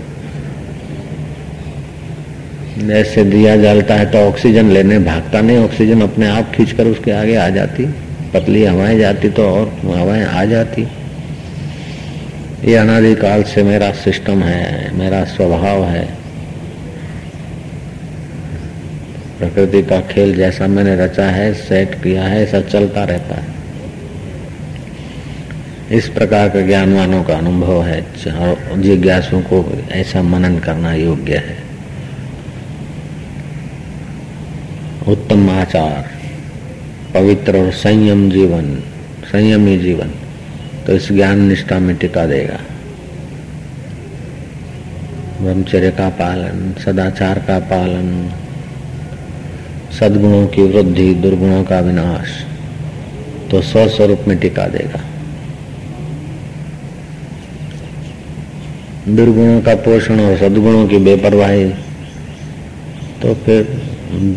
जैसे दिया जलता है तो ऑक्सीजन लेने, भागता नहीं, ऑक्सीजन अपने आप खींचकर उसके आगे आ जाती। पतली हवाएँ जाती तो और हवाएँ आ जाती। ये अनादिकाल से मेरा सिस्टम है, मेरा स्वभाव है। प्रकृति का खेल जैसा मैंने रचा है, सेट किया है, ऐसा चलता रहता है। इस प्रकार का ज्ञानवानों का अनुभव है जिज्ञासु को ऐसा मनन करना योग्य है। उत्तम आचार, पवित्र और संयम जीवन, संयमी जीवन तो इस ज्ञान निष्ठा में टिका देगा। ब्रह्मचर्य का पालन, सदाचार का पालन सदगुणों की वृद्धि, दुर्गुणों का विनाश तो स्व स्वरूप में टिका देगा। दुर्गुणों का पोषण और सदगुणों की बेपरवाही तो फिर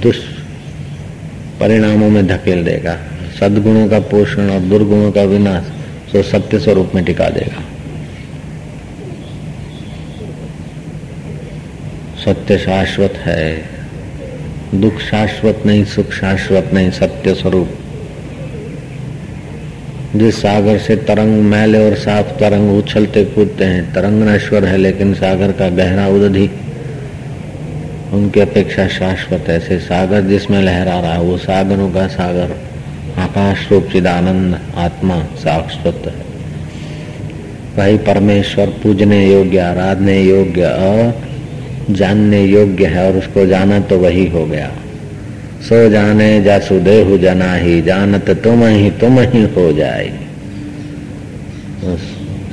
दुष्परिणामों में धकेल देगा। सद्गुणों का पोषण और दुर्गुणों का विनाश तो सत्य स्वरूप में टिका देगा। सत्य शाश्वत है। दुख शाश्वत नहीं, सुख शाश्वत नहीं, सत्य स्वरूप। जिस सागर से तरंग मैले और साफ़ तरंग उछलते कूदते हैं तरंग नश्वर है, लेकिन सागर का गहरा उदधि, उनकी अपेक्षा शाश्वत ऐसे सागर जिसमें लहरा रहा है वो सागरों का सागर। आकाश रूप चिदानंद, आत्मा शाश्वत है। वही परमेश्वर पूजने योग्य, आराधने योग्य, और जानने योग्य है और उसको जाना तो वही हो गया। सो जाने जासुदेव जना ही जानत तुम ही तुम ही हो जाए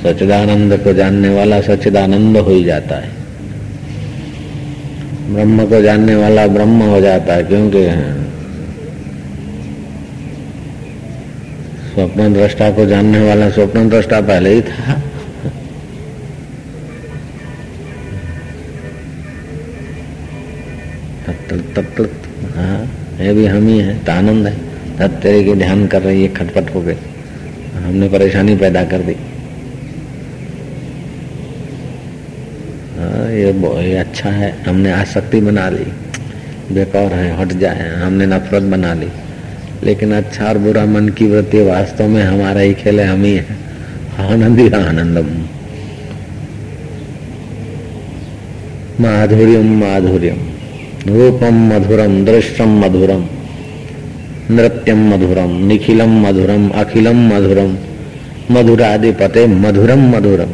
सचिदानंद को जानने वाला सचिदानंद हो ही जाता है। ब्रह्म को जानने वाला ब्रह्म हो जाता है, क्योंकि स्वप्न दृष्टा को जानने वाला स्वप्न दृष्टा पहले ही था। ये भी हम ही है तो आनंद है। तब तेरे के ध्यान कर रही है खटपट हो गए हमने परेशानी पैदा कर दी। हाँ ये, ये अच्छा है। हमने आसक्ति बना ली। बेकार है हट जाए हमने नफरत बना ली। लेकिन अच्छा और बुरा मन की वृत्ति वास्तव में हमारा ही खेल है हम ही है। आनंद ही आनंदम। माधुर्यम माधुर्यम। रूपम मधुरम दृश्यम मधुरम नृत्यम मधुरम निखिलम मधुरम अखिलम मधुरम मधुराधिपते मधुरम मधुरम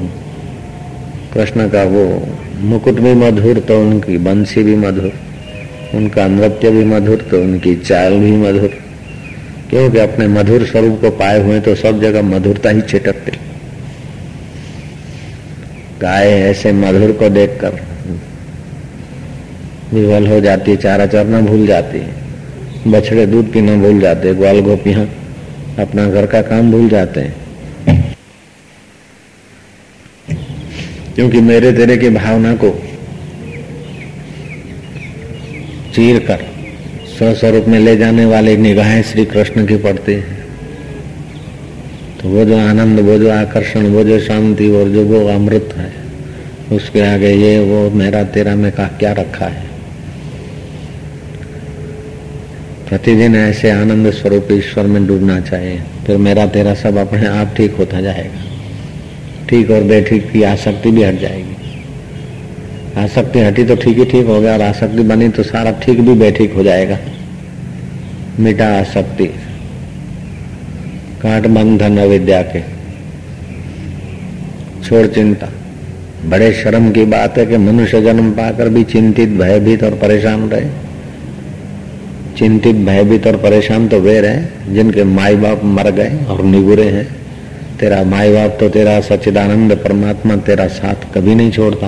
कृष्ण का वो, मुकुट भी मधुर तो उनकी बंसी भी मधुर, उनका नृत्य भी मधुर तो उनकी चाल भी मधुर। क्योंकि अपने मधुर स्वरूप को पाए हुए तो सब जगह मधुरता ही छिटकते। गाय ऐसे मधुर को देखकर विवल हो जाती है, चारा चरना भूल जाती है। बछड़े दूध पीना भूल जाते हैं, ग्वाल गोपियाँ अपना घर का काम भूल जाते हैं। क्योंकि मेरे तेरे की भावना को चीर कर स्वस्वरूप में ले जाने वाले निगाहें श्री कृष्ण की पड़ती है। तो वो जो आनंद, वो जो आकर्षण, वो जो शांति और जो वो अमृत है, उसके आगे ये वो मेरा, तेरा में का क्या रखा है? प्रतिदिन ऐसे आनंद स्वरूप ईश्वर में डूबना चाहिए। फिर मेरा तेरा सब अपने आप ठीक होता जाएगा। ठीक और बेठीक की आसक्ति भी हट जाएगी। आसक्ति हटी तो ठीक ही ठीक हो गया और आसक्ति बनी तो सारा ठीक भी बेठीक हो जाएगा। मिटा आसक्ति। काट बंधन अविद्या के। छोड़ चिंता। बड़े शर्म की बात है कि मनुष्य जन्म पाकर भी चिंतित, भयभीत और परेशान रहे। चिंतित, भयभीत और परेशान तो वे रहे, जिनके माई बाप मर गए और निगुरे हैं। तेरा माई बाप तो तेरा सच्चिदानंद परमात्मा तेरा साथ कभी नहीं छोड़ता।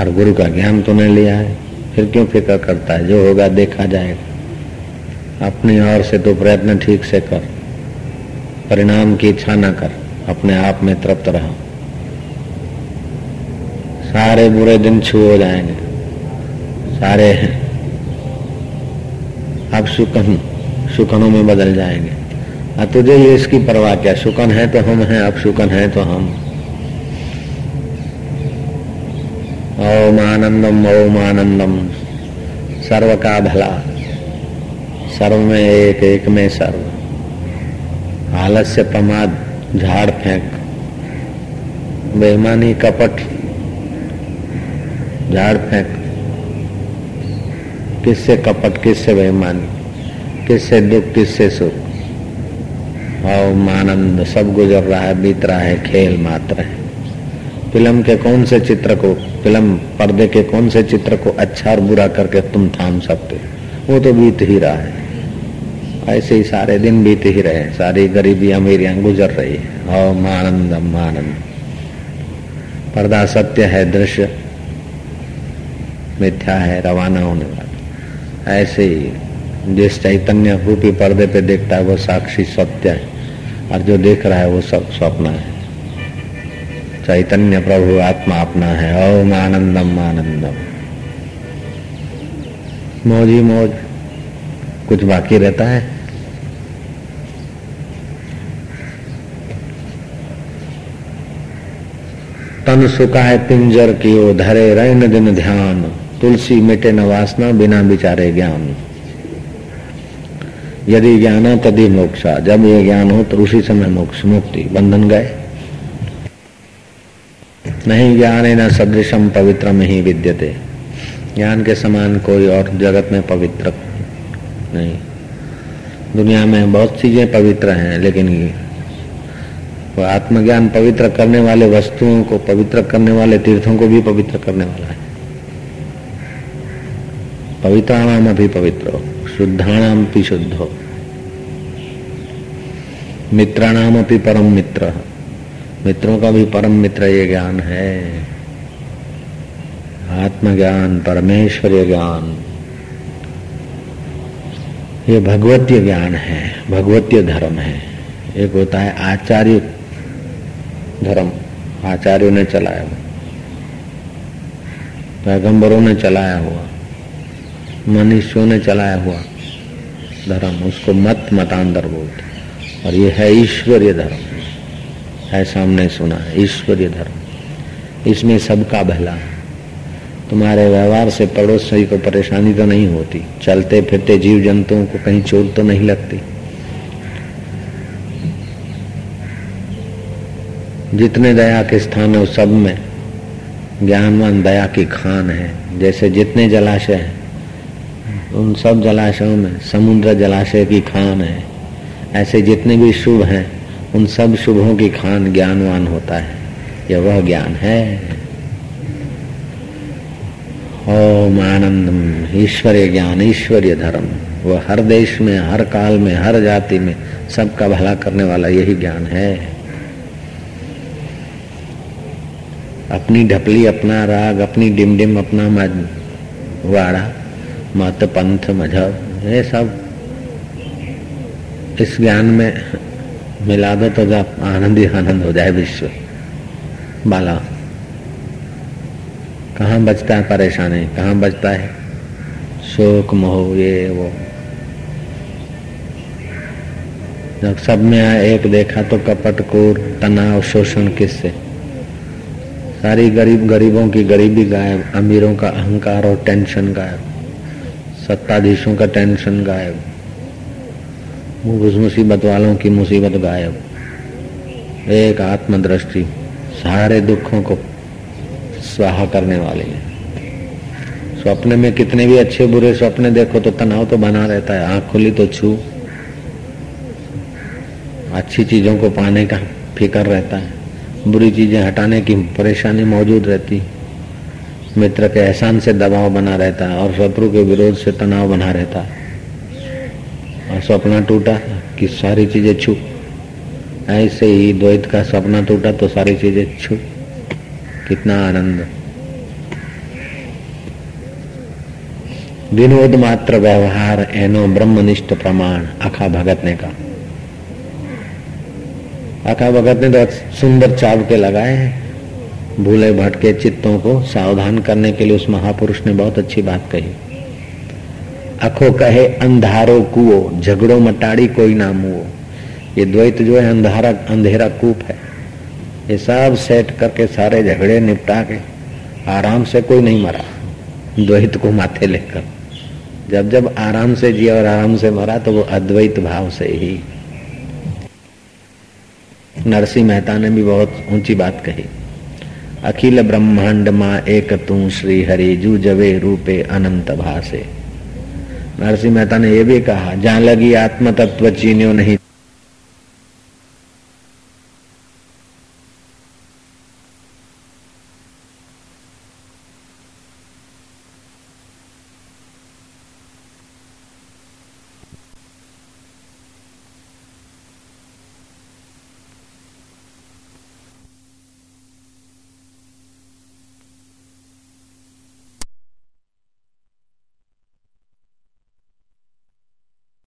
और गुरु का ज्ञान तूने लिया है। फिर क्यों फ़िक्र करता है? जो होगा देखा जाएगा। अपनी ओर से तो प्रयत्न ठीक से कर। परिणाम की इच्छा न कर। अपने आप में तृप्त रहो। सारे बुरे दिन छू हो जाएँगे। सारे अब सुकन, सुकनों में बदल जाएँगे। और तुझे ये इसकी परवाह क्या, सुकन है तो हम हैं अब सुकन है तो हम। ओम आनंदम ओम आनंदम सर्व का भला सर्व में एक एक में सर्व। आलस्य प्रमाद, झाड़ फेंक। बेमानी कपट, झाड़ फेंक। किससे कपट, किससे बेईमानी, किससे दुख, किससे सुख? और आनंद सब गुजर रहा है, बीत रहा है, खेल मात्र है। फ़िल्म के कौन से चित्र को, फ़िल्म पर्दे के कौन से चित्र को अच्छा और बुरा करके तुम थाम सकते वो तो बीत ही रहा है। ऐसे ही सारे दिन बीत ही रहे सारी गरीबी, अमीरियाँ गुजर रही है। ओम आनंदम आनंद पर्दा सत्य है, दृश्य मिथ्या है, रवाना होने वाला। ऐसे ही, जिस चैतन्य रूपी पर्दे पे देखता है, वो साक्षी सत्य है। और जो देख रहा है, वो सब स्वप्न है। चैतन्य प्रभु आत्मा अपना है। ओम आनंदम आनंदम। मौज ही मौज। कुछ बाकी रहता है? तन सुखा है पिंजर की ओ धरे रैन दिन ध्यान। तुलसी मिटे न वासना बिना विचारे ज्ञान। यदि ज्ञान हो तभी मोक्षा। जब ये ज्ञान हो तो उसी समय मोक्ष, मुक्ति। बंधन गए। नहीं ज्ञान न सदृशम पवित्र में ही विद्यते। ज्ञान के समान कोई और जगत में पवित्र नहीं। दुनिया में बहुत चीज़ें पवित्र हैं, लेकिन आत्मज्ञान पवित्र करने वाले वस्तुओं को, पवित्र करने वाले तीर्थों को भी पवित्र करने वाला है। पवित्राणाम अभी पवित्र शुद्धाणाम भी शुद्ध। मित्राणाम अपनी परम मित्र। मित्रों का भी परम मित्र ये ज्ञान है। आत्मज्ञान, परमेश्वरीय ज्ञान। ये भगवतीय ज्ञान है, भगवतीय धर्म है। एक होता है आचार्य धर्म। आचार्यों ने चलाया हुआ। पैगंबरों ने चलाया हुआ। मनुष्यों ने चलाया हुआ धर्म, उसको मत मतांतर बोलते और ये है ईश्वरीय धर्म। ऐसा हमने सुना है, ईश्वरीय धर्म। इसमें सबका भला है। तुम्हारे व्यवहार से पड़ोसी को परेशानी तो नहीं होती। चलते फिरते जीव जंतुओं को कहीं चोट तो नहीं लगती। जितने दया के स्थान है, उस सब में ज्ञानवान दया की खान है। जैसे जितने जलाशय हैं उन सब जलाशयों में, समुद्र जलाशय की खान है। ऐसे जितने भी शुभ हैं, उन सब शुभों की खान ज्ञानवान होता है। यह वह ज्ञान है। ओम आनंदम ईश्वरीय ज्ञान ईश्वरीय धर्म। वह हर देश में, हर काल में, हर जाति में सबका भला करने वाला यही ज्ञान है। अपनी ढपली, अपना राग, अपनी डिम डिम अपना वाड़ा। मत पंथ मज़हब ये सब इस ज्ञान में मिला दो तो जब आनंद ही आनंद हो जाए विश्व। बाला, कहाँ बचता है परेशानी? कहाँ बचता है? शोक, मोह, ये, वो। जब सब में आए एक देखा तो कपट कोर तनाव, शोषण किससे? सारी गरीब, गरीबों की गरीबी गायब, अमीरों का अहंकार और टेंशन गायब। सत्ताधीशों का टेंशन गायब। मुसीबत वालों की मुसीबत गायब। एक आत्मदृष्टि सारे दुखों को स्वाहा करने वाले है। स्वप्न में कितने भी अच्छे बुरे स्वप्न देखो तो तनाव तो बना रहता है। आँख खुली तो छू। अच्छी चीज़ों को पाने का फ़िक्र रहता है। बुरी चीज़ें हटाने की परेशानी मौजूद रहती मित्र के एहसान से दबाव बना रहता है और शत्रु के विरोध से तनाव बना रहता। है और सपना टूटा कि सारी चीज़ें छू। ऐसे ही द्वैत का सपना टूटा तो सारी चीज़ें छू। कितना आनंद। विनोद मात्र व्यवहार, एनो ब्रह्मनिष्ठ प्रमाण अखा भगत ने कहा। अखा भगत ने तो सुंदर चाव के लगाए हैं। भूले भटके चित्तों को सावधान करने के लिए उस महापुरुष ने बहुत अच्छी बात कही। अखो कहे, अंधारो कुओ, झगड़ो मटाड़ी कोई नाम हुओ ये द्वैत जो है, अंधारा, अंधेरा कूप है। ये सब सेट करके सारे झगड़े निपटा के आराम से कोई नहीं मरा। द्वैत को माथे लेकर। जब जब आराम से जिया और आराम से मरा तो वो अद्वैत भाव से ही। नरसिंह मेहता ने भी बहुत ऊँची बात कही। अखिल ब्रह्मांड मा एक तू श्री हरि जू जवे रूपे अनंत भाषे नरसिंह मेहता ने यह भी कहा जहाँ लगी आत्म तत्व चीनियो नहीं